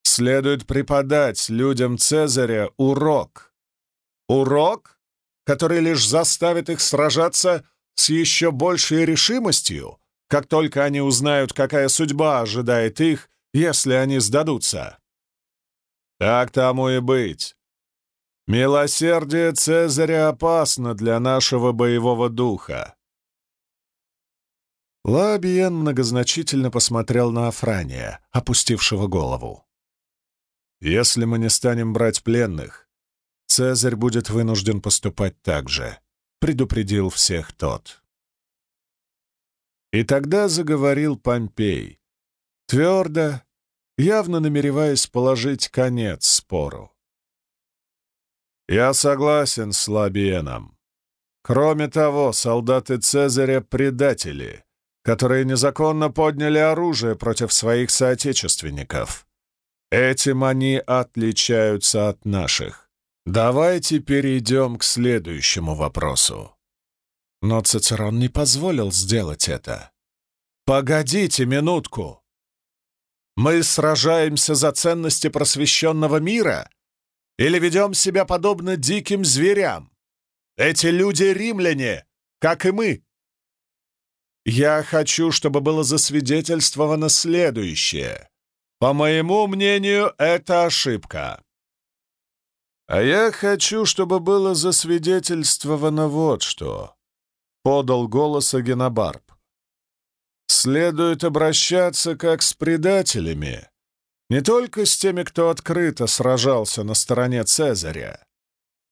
Следует преподать людям Цезаря урок. Урок, который лишь заставит их сражаться с еще большей решимостью, как только они узнают, какая судьба ожидает их, если они сдадутся. Так тому и быть. Милосердие Цезаря опасно для нашего боевого духа. Лабиен многозначительно посмотрел на Афрания, опустившего голову. «Если мы не станем брать пленных, Цезарь будет вынужден поступать так же», — предупредил всех тот. И тогда заговорил Помпей, твердо, явно намереваясь положить конец спору. «Я согласен с Лабиеном. Кроме того, солдаты Цезаря — предатели, которые незаконно подняли оружие против своих соотечественников. Этим они отличаются от наших. Давайте перейдем к следующему вопросу. Но Цицерон не позволил сделать это. «Погодите минутку! Мы сражаемся за ценности просвещенного мира или ведем себя подобно диким зверям? Эти люди — римляне, как и мы. Я хочу, чтобы было засвидетельствовано следующее. По моему мнению, это ошибка. А я хочу, чтобы было засвидетельствовано вот что. Подал голос Агенобарб. Следует обращаться как с предателями, не только с теми, кто открыто сражался на стороне Цезаря,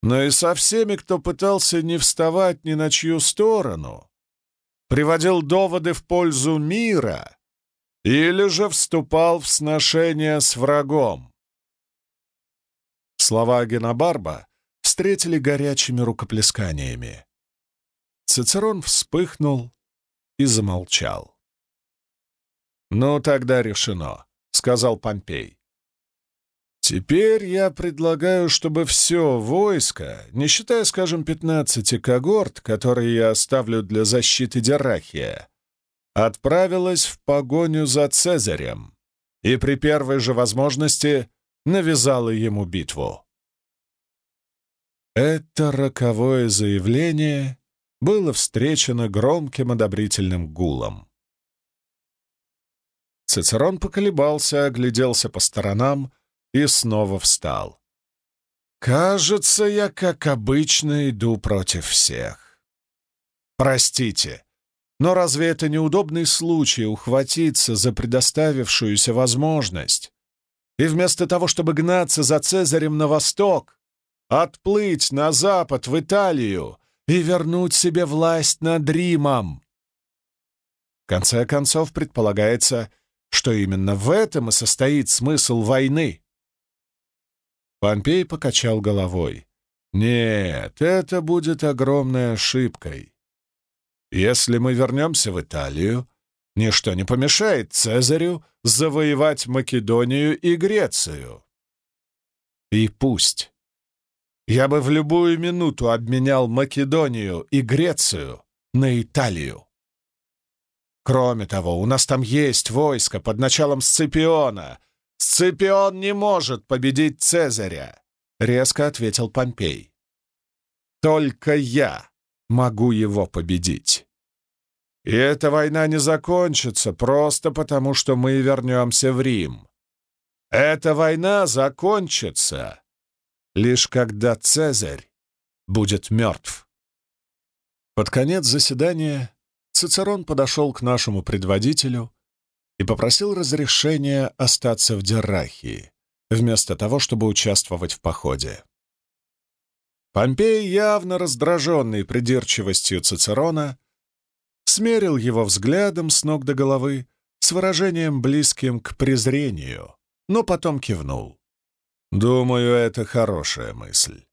но и со всеми, кто пытался не вставать ни на чью сторону, приводил доводы в пользу мира или же вступал в сношение с врагом. Слова Генобарба встретили горячими рукоплесканиями. Цицерон вспыхнул и замолчал. «Ну, тогда решено», — сказал Помпей. «Теперь я предлагаю, чтобы все войско, не считая, скажем, пятнадцати когорт, которые я оставлю для защиты Дерахия, отправилось в погоню за Цезарем и при первой же возможности навязало ему битву». Это роковое заявление было встречено громким одобрительным гулом. Цицерон поколебался, огляделся по сторонам и снова встал. «Кажется, я, как обычно, иду против всех. Простите, но разве это неудобный случай ухватиться за предоставившуюся возможность и вместо того, чтобы гнаться за Цезарем на восток, отплыть на запад, в Италию и вернуть себе власть над Римом? В конце концов, предполагается, что именно в этом и состоит смысл войны. Помпей покачал головой. «Нет, это будет огромной ошибкой. Если мы вернемся в Италию, ничто не помешает Цезарю завоевать Македонию и Грецию. И пусть. Я бы в любую минуту обменял Македонию и Грецию на Италию. Кроме того, у нас там есть войско под началом Сципиона. Сципион не может победить Цезаря, — резко ответил Помпей. Только я могу его победить. И эта война не закончится просто потому, что мы вернемся в Рим. Эта война закончится лишь когда Цезарь будет мертв. Под конец заседания Цицерон подошел к нашему предводителю и попросил разрешения остаться в Деррахии, вместо того, чтобы участвовать в походе. Помпей, явно раздраженный придирчивостью Цицерона, смерил его взглядом с ног до головы с выражением близким к презрению, но потом кивнул. «Думаю, это хорошая мысль».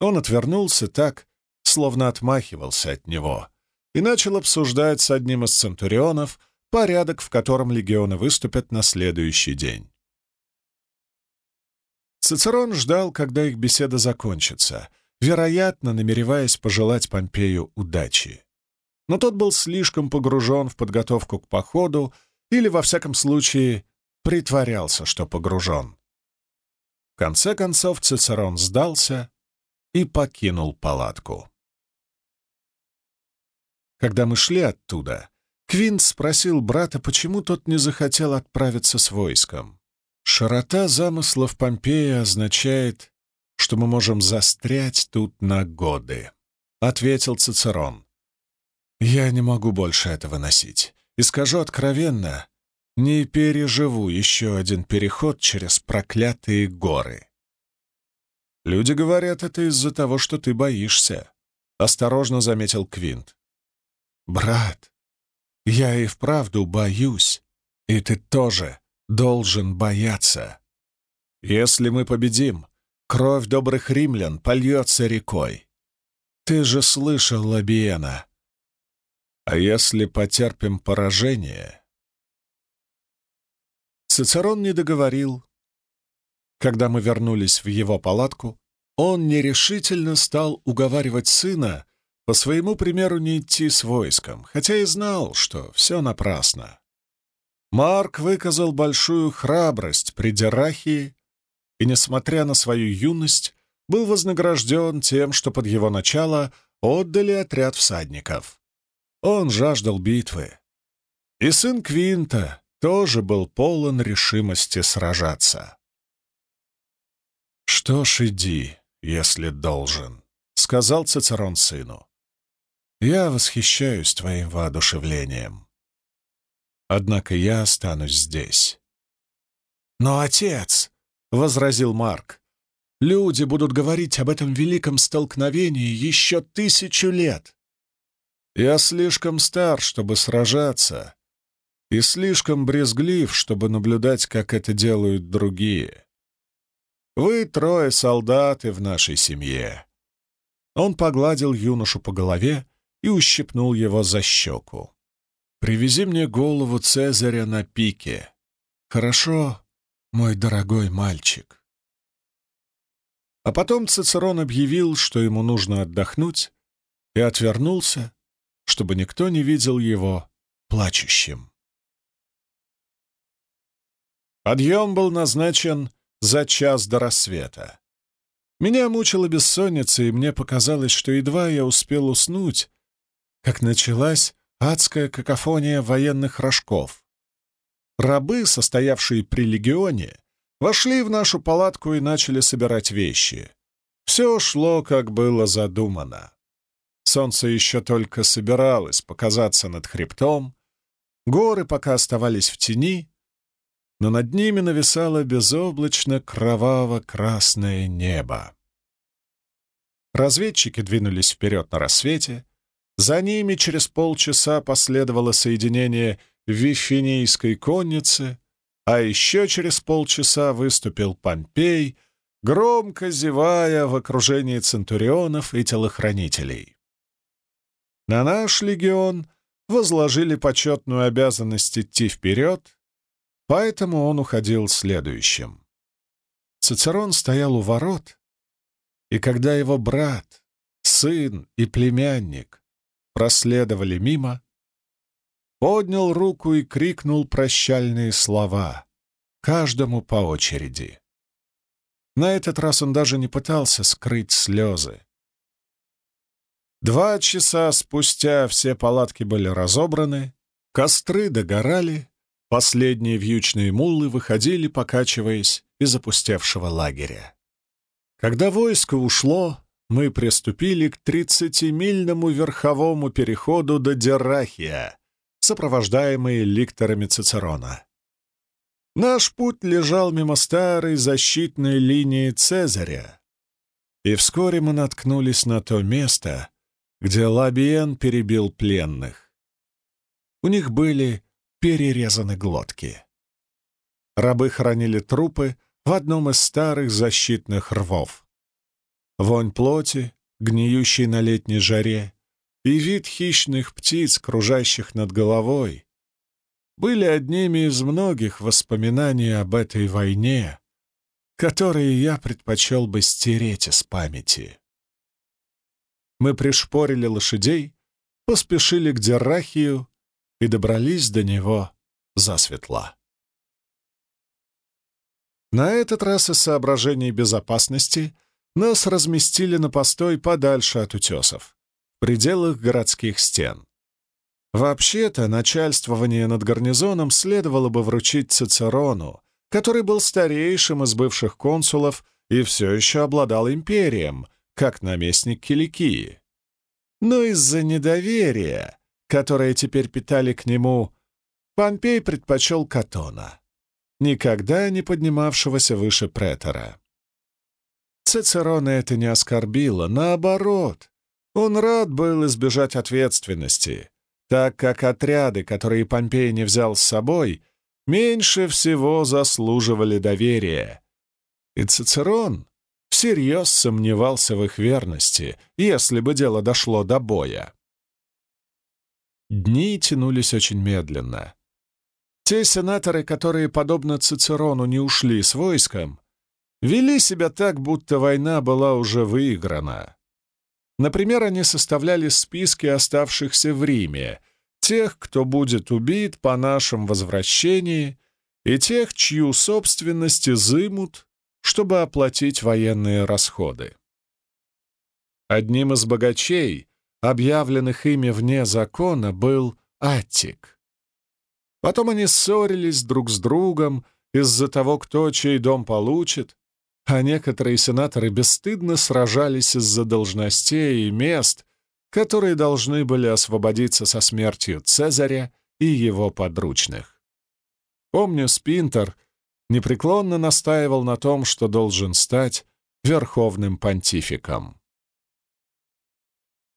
Он отвернулся так, словно отмахивался от него, и начал обсуждать с одним из центурионов порядок, в котором легионы выступят на следующий день. Цицерон ждал, когда их беседа закончится, вероятно, намереваясь пожелать Помпею удачи. Но тот был слишком погружен в подготовку к походу или, во всяком случае, притворялся, что погружен. В конце концов Цицерон сдался и покинул палатку. Когда мы шли оттуда, Квинт спросил брата, почему тот не захотел отправиться с войском. «Широта замыслов Помпея означает, что мы можем застрять тут на годы», — ответил Цицерон. «Я не могу больше этого носить, и скажу откровенно, не переживу еще один переход через проклятые горы». «Люди говорят это из-за того, что ты боишься», — осторожно заметил Квинт. «Брат, я и вправду боюсь», И ты тоже должен бояться. Если мы победим, кровь добрых римлян польется рекой. Ты же слышал Лабиена. А если потерпим поражение... Цицерон не договорил. Когда мы вернулись в его палатку, он нерешительно стал уговаривать сына по своему примеру не идти с войском, хотя и знал, что все напрасно. Марк выказал большую храбрость при Дерахии и, несмотря на свою юность, был вознагражден тем, что под его начало отдали отряд всадников. Он жаждал битвы. И сын Квинта тоже был полон решимости сражаться. «Что ж, иди, если должен», — сказал Цицерон сыну. «Я восхищаюсь твоим воодушевлением. Однако я останусь здесь». «Но, отец», — возразил Марк. «Люди будут говорить об этом великом столкновении еще тысячу лет». «Я слишком стар, чтобы сражаться, и слишком брезглив, чтобы наблюдать, как это делают другие. Вы трое солдаты в нашей семье». Он погладил юношу по голове и ущипнул его за щеку. «Привези мне голову Цезаря на пике. Хорошо, мой дорогой мальчик. А потом Цицерон объявил, что ему нужно отдохнуть, и отвернулся, чтобы никто не видел его плачущим. Подъем был назначен за час до рассвета. Меня мучила бессонница, и мне показалось, что едва я успел уснуть, как началась адская какофония военных рожков. Рабы, состоявшие при легионе, вошли в нашу палатку и начали собирать вещи. Все шло, как было задумано. Солнце еще только собиралось показаться над хребтом, горы пока оставались в тени, но над ними нависало безоблачно кроваво-красное небо. Разведчики двинулись вперед на рассвете, за ними через полчаса последовало соединение Вифинийской конницы, а еще через полчаса выступил Помпей, громко зевая в окружении центурионов и телохранителей. На наш легион возложили почетную обязанность идти вперед, поэтому он уходил следующим. Цицерон стоял у ворот, и когда его брат, сын и племянник проследовали мимо, поднял руку и крикнул прощальные слова, каждому по очереди. На этот раз он даже не пытался скрыть слезы. Два часа спустя все палатки были разобраны, костры догорали, последние вьючные мулы выходили, покачиваясь из опустевшего лагеря. Когда войско ушло, мы приступили к тридцатимильному верховому переходу до Дерахия, сопровождаемые ликторами Цицерона. Наш путь лежал мимо старой защитной линии Цезаря, и вскоре мы наткнулись на то место, где Лабиен перебил пленных. У них были перерезаны глотки. Рабы хранили трупы в одном из старых защитных рвов. Вонь плоти, гниющей на летней жаре, и вид хищных птиц, кружащих над головой, были одними из многих воспоминаний об этой войне, которые я предпочел бы стереть из памяти. Мы пришпорили лошадей, поспешили к Деррахию и добрались до него засветла. На этот раз из соображений безопасности нас разместили на постой подальше от утесов пределах городских стен. Вообще-то, начальствование над гарнизоном следовало бы вручить Цицерону, который был старейшим из бывших консулов и все еще обладал империем, как наместник Киликии. Но из-за недоверия, которое теперь питали к нему, Помпей предпочел Катона, никогда не поднимавшегося выше претора. Цицерона это не оскорбило, наоборот, он рад был избежать ответственности, так как отряды, которые Помпей не взял с собой, меньше всего заслуживали доверия. И Цицерон всерьез сомневался в их верности, если бы дело дошло до боя. Дни тянулись очень медленно. Те сенаторы, которые, подобно Цицерону, не ушли с войском, вели себя так, будто война была уже выиграна. Например, они составляли списки оставшихся в Риме, тех, кто будет убит по нашем возвращении, и тех, чью собственность изымут, чтобы оплатить военные расходы. Одним из богачей, объявленных ими вне закона, был Аттик. Потом они ссорились друг с другом из-за того, кто чей дом получит, а некоторые сенаторы бесстыдно сражались из-за должностей и мест, которые должны были освободиться со смертью Цезаря и его подручных. Помню, Спинтер непреклонно настаивал на том, что должен стать верховным понтификом.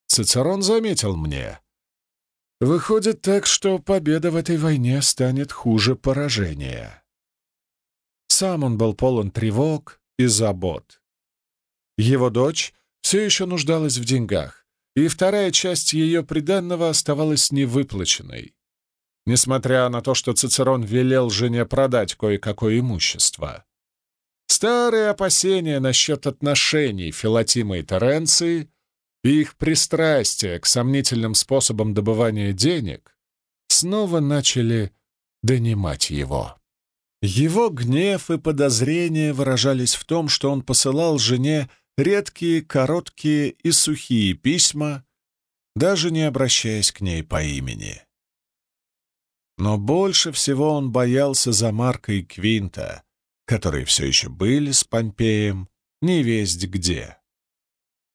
Цицерон заметил мне. Выходит так, что победа в этой войне станет хуже поражения. Сам он был полон тревог и забот. Его дочь все еще нуждалась в деньгах, и вторая часть ее приданного оставалась невыплаченной, несмотря на то, что Цицерон велел жене продать кое-какое имущество. Старые опасения насчет отношений Филатима и Теренции и их пристрастие к сомнительным способам добывания денег снова начали донимать его. Его гнев и подозрения выражались в том, что он посылал жене редкие, короткие и сухие письма, даже не обращаясь к ней по имени. Но больше всего он боялся за Марка и Квинта, которые все еще были с Помпеем, не весть где.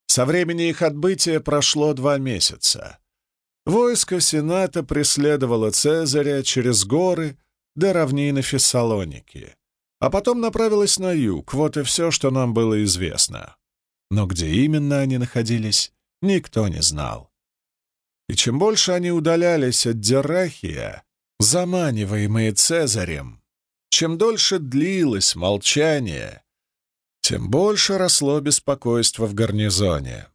Со времени их отбытия прошло два месяца. Войско Сената преследовало Цезаря через горы до равнины Фессалоники, а потом направилось на юг, вот и все, что нам было известно. Но где именно они находились, никто не знал. И чем больше они удалялись от Дерахия, заманиваемые Цезарем, чем дольше длилось молчание, тем больше росло беспокойство в гарнизоне.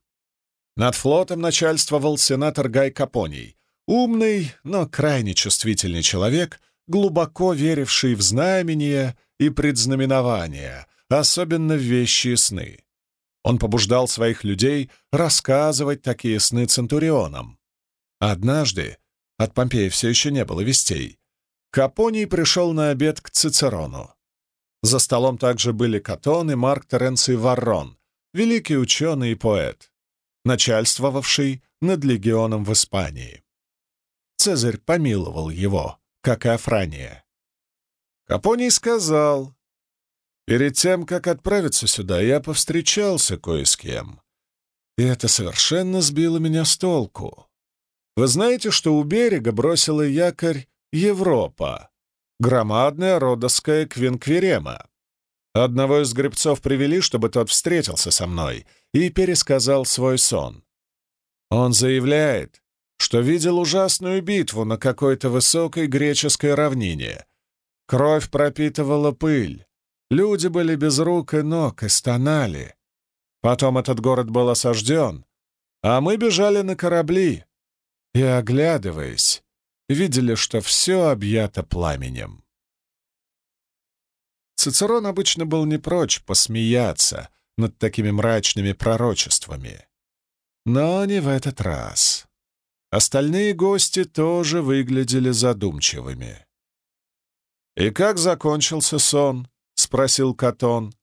Над флотом начальствовал сенатор Гай Капоний, умный, но крайне чувствительный человек, глубоко веривший в знамения и предзнаменования, особенно в вещи сны. Он побуждал своих людей рассказывать такие сны центурионам. Однажды, от Помпея все еще не было вестей, Капоний пришел на обед к Цицерону. За столом также были Катон и Марк Теренций Варрон, великий ученый и поэт, начальствовавший над легионом в Испании. Цезарь помиловал его, как и Афрания. Капоний сказал, «Перед тем, как отправиться сюда, я повстречался кое с кем, и это совершенно сбило меня с толку. Вы знаете, что у берега бросила якорь Европа, громадная родовская квинквирема. Одного из гребцов привели, чтобы тот встретился со мной и пересказал свой сон. Он заявляет, что видел ужасную битву на какой-то высокой греческой равнине. Кровь пропитывала пыль, люди были без рук и ног и стонали. Потом этот город был осажден, а мы бежали на корабли и, оглядываясь, видели, что все объято пламенем. Цицерон обычно был не прочь посмеяться над такими мрачными пророчествами. Но не в этот раз. Остальные гости тоже выглядели задумчивыми. «И как закончился сон?» — спросил Катон.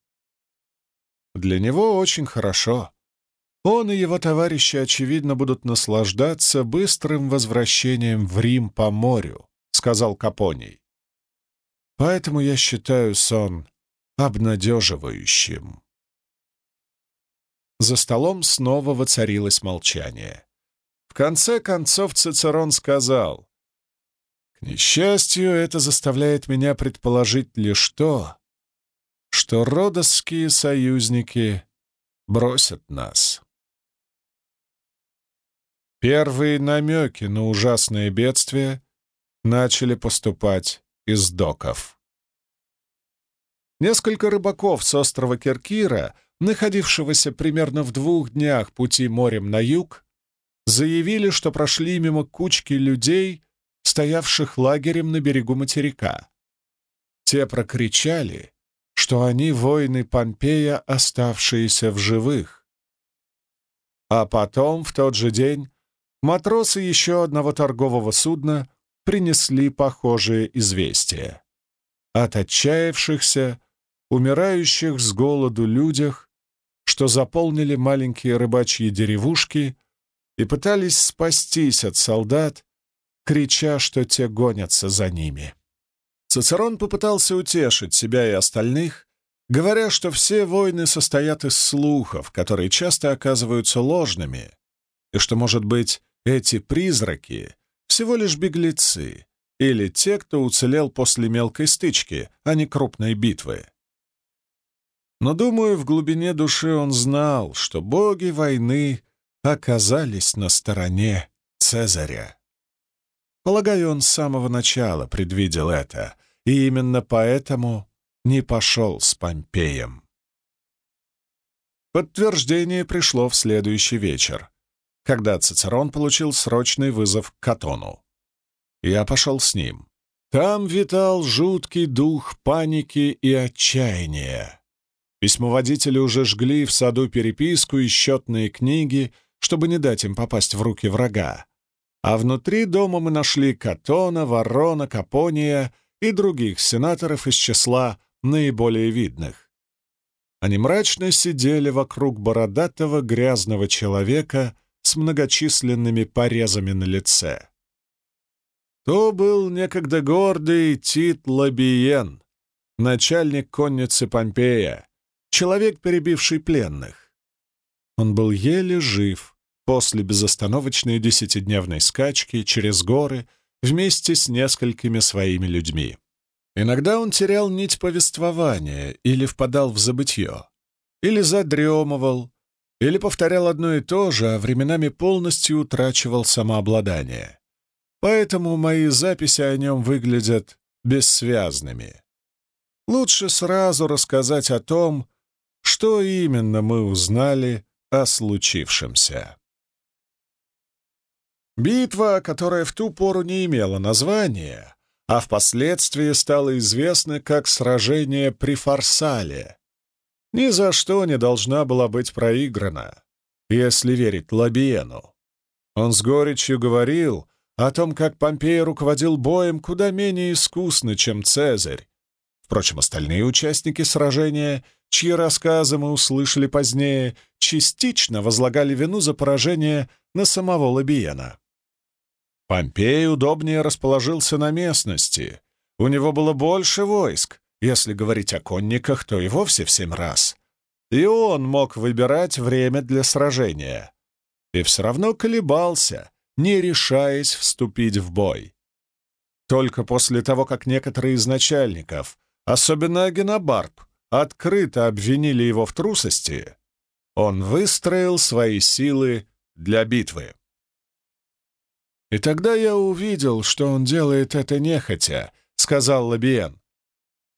«Для него очень хорошо. Он и его товарищи, очевидно, будут наслаждаться быстрым возвращением в Рим по морю», — сказал Капоний. «Поэтому я считаю сон обнадеживающим». За столом снова воцарилось молчание. В конце концов Цицерон сказал, «К несчастью, это заставляет меня предположить лишь то, что родосские союзники бросят нас». Первые намеки на ужасное бедствие начали поступать из доков. Несколько рыбаков с острова Киркира, находившегося примерно в двух днях пути морем на юг, заявили, что прошли мимо кучки людей, стоявших лагерем на берегу материка. Те прокричали, что они воины Помпея, оставшиеся в живых. А потом, в тот же день, матросы еще одного торгового судна принесли похожее известие. От отчаявшихся умирающих с голоду людях, что заполнили маленькие рыбачьи деревушки и пытались спастись от солдат, крича, что те гонятся за ними. Цицерон попытался утешить себя и остальных, говоря, что все войны состоят из слухов, которые часто оказываются ложными, и что, может быть, эти призраки — всего лишь беглецы или те, кто уцелел после мелкой стычки, а не крупной битвы. Но, думаю, в глубине души он знал, что боги войны оказались на стороне Цезаря. Полагаю, он с самого начала предвидел это, и именно поэтому не пошел с Помпеем. Подтверждение пришло в следующий вечер, когда Цицерон получил срочный вызов к Катону. Я пошел с ним. Там витал жуткий дух паники и отчаяния. Письмоводители уже жгли в саду переписку и счетные книги, чтобы не дать им попасть в руки врага. А внутри дома мы нашли Катона, Ворона, Капония и других сенаторов из числа наиболее видных. Они мрачно сидели вокруг бородатого грязного человека с многочисленными порезами на лице. То был некогда гордый Тит Лабиен, начальник конницы Помпея, человек, перебивший пленных. Он был еле жив после безостановочной десятидневной скачки через горы вместе с несколькими своими людьми. Иногда он терял нить повествования или впадал в забытье, или задремывал, или повторял одно и то же, а временами полностью утрачивал самообладание. Поэтому мои записи о нем выглядят бессвязными. Лучше сразу рассказать о том, что именно мы узнали о случившемся. Битва, которая в ту пору не имела названия, а впоследствии стала известна как сражение при Фарсале, ни за что не должна была быть проиграна, если верить Лабиену. Он с горечью говорил о том, как Помпей руководил боем куда менее искусно, чем Цезарь. Впрочем, остальные участники сражения чьи рассказы мы услышали позднее, частично возлагали вину за поражение на самого Лабиена. Помпей удобнее расположился на местности. У него было больше войск, если говорить о конниках, то и вовсе в семь раз. И он мог выбирать время для сражения. И все равно колебался, не решаясь вступить в бой. Только после того, как некоторые из начальников, особенно Агенобарб, открыто обвинили его в трусости, он выстроил свои силы для битвы. «И тогда я увидел, что он делает это нехотя», — сказал Лабиен.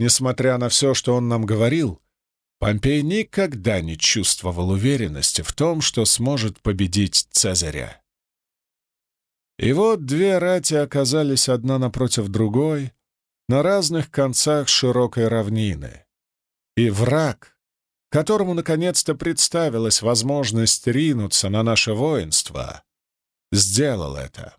Несмотря на все, что он нам говорил, Помпей никогда не чувствовал уверенности в том, что сможет победить Цезаря. И вот две рати оказались одна напротив другой на разных концах широкой равнины. И враг, которому наконец-то представилась возможность ринуться на наше воинство, сделал это.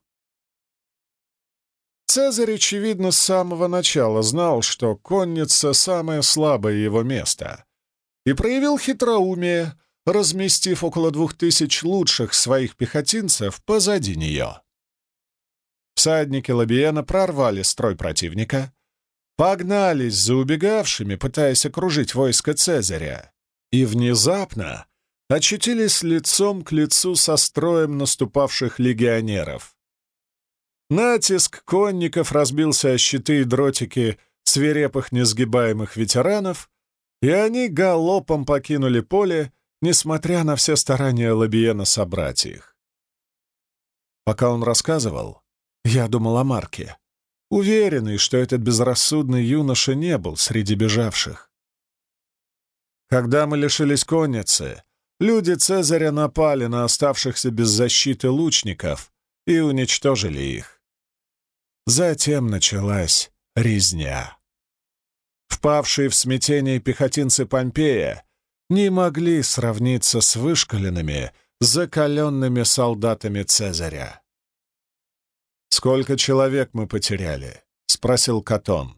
Цезарь, очевидно, с самого начала знал, что конница — самое слабое его место, и проявил хитроумие, разместив около двух тысяч лучших своих пехотинцев позади нее. Всадники Лабиена прорвали строй противника, погнались за убегавшими, пытаясь окружить войско Цезаря, и внезапно очутились лицом к лицу со строем наступавших легионеров. Натиск конников разбился о щиты и дротики свирепых несгибаемых ветеранов, и они галопом покинули поле, несмотря на все старания Лабиена собрать их. Пока он рассказывал, я думал о Марке, уверенный, что этот безрассудный юноша не был среди бежавших. Когда мы лишились конницы, люди Цезаря напали на оставшихся без защиты лучников и уничтожили их. Затем началась резня. Впавшие в смятение пехотинцы Помпея не могли сравниться с вышкаленными, закаленными солдатами Цезаря. «Сколько человек мы потеряли?» — спросил Катон.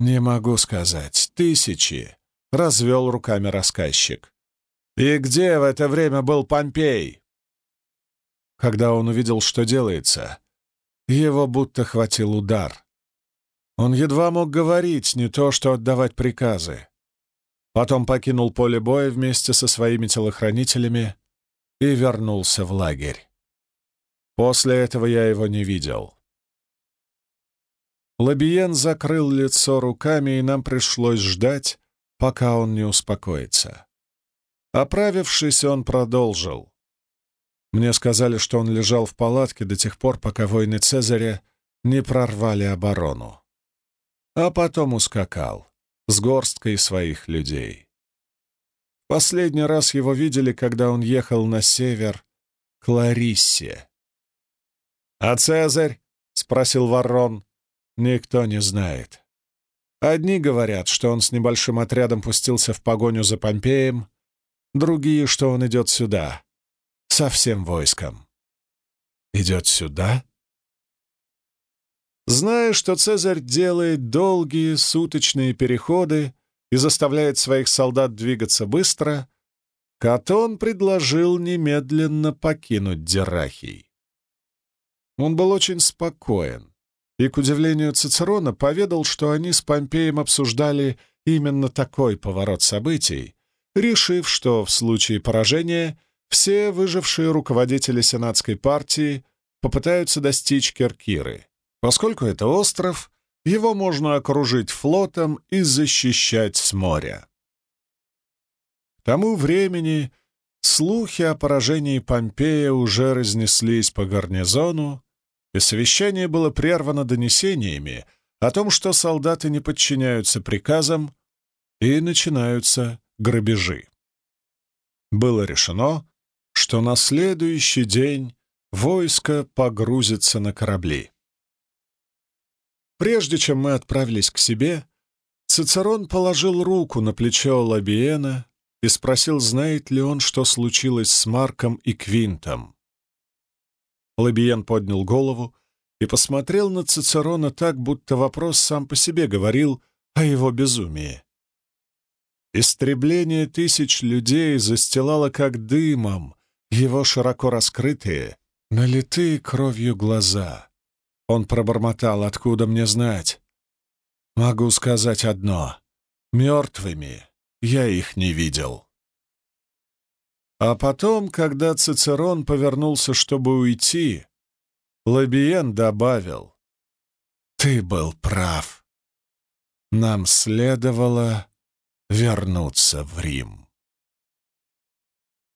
«Не могу сказать. Тысячи», — развел руками рассказчик. «И где в это время был Помпей?» Когда он увидел, что делается, его будто хватил удар. Он едва мог говорить, не то что отдавать приказы. Потом покинул поле боя вместе со своими телохранителями и вернулся в лагерь. После этого я его не видел. Лабиен закрыл лицо руками, и нам пришлось ждать, пока он не успокоится. Оправившись, он продолжил. Мне сказали, что он лежал в палатке до тех пор, пока воины Цезаря не прорвали оборону. А потом ускакал с горсткой своих людей. Последний раз его видели, когда он ехал на север к Лариссе. «А Цезарь?» — спросил Ворон. «Никто не знает. Одни говорят, что он с небольшим отрядом пустился в погоню за Помпеем, другие, что он идет сюда, со всем войском». «Идет сюда?» Зная, что Цезарь делает долгие суточные переходы и заставляет своих солдат двигаться быстро, Катон предложил немедленно покинуть Дерахий. Он был очень спокоен и, к удивлению Цицерона, поведал, что они с Помпеем обсуждали именно такой поворот событий, решив, что в случае поражения все выжившие руководители сенатской партии попытаются достичь Киркиры. Поскольку это остров, его можно окружить флотом и защищать с моря. К тому времени слухи о поражении Помпея уже разнеслись по гарнизону, и совещание было прервано донесениями о том, что солдаты не подчиняются приказам и начинаются грабежи. Было решено, что на следующий день войско погрузится на корабли. Прежде чем мы отправились к себе, Цицерон положил руку на плечо Лабиена и спросил, знает ли он, что случилось с Марком и Квинтом. Лабиен поднял голову и посмотрел на Цицерона так, будто вопрос сам по себе говорил о его безумии. Истребление тысяч людей застилало как дымом его широко раскрытые, налитые кровью глаза. Он пробормотал, откуда мне знать. Могу сказать одно. Мертвыми я их не видел. А потом, когда Цицерон повернулся, чтобы уйти, Лабиен добавил. «Ты был прав. Нам следовало вернуться в Рим».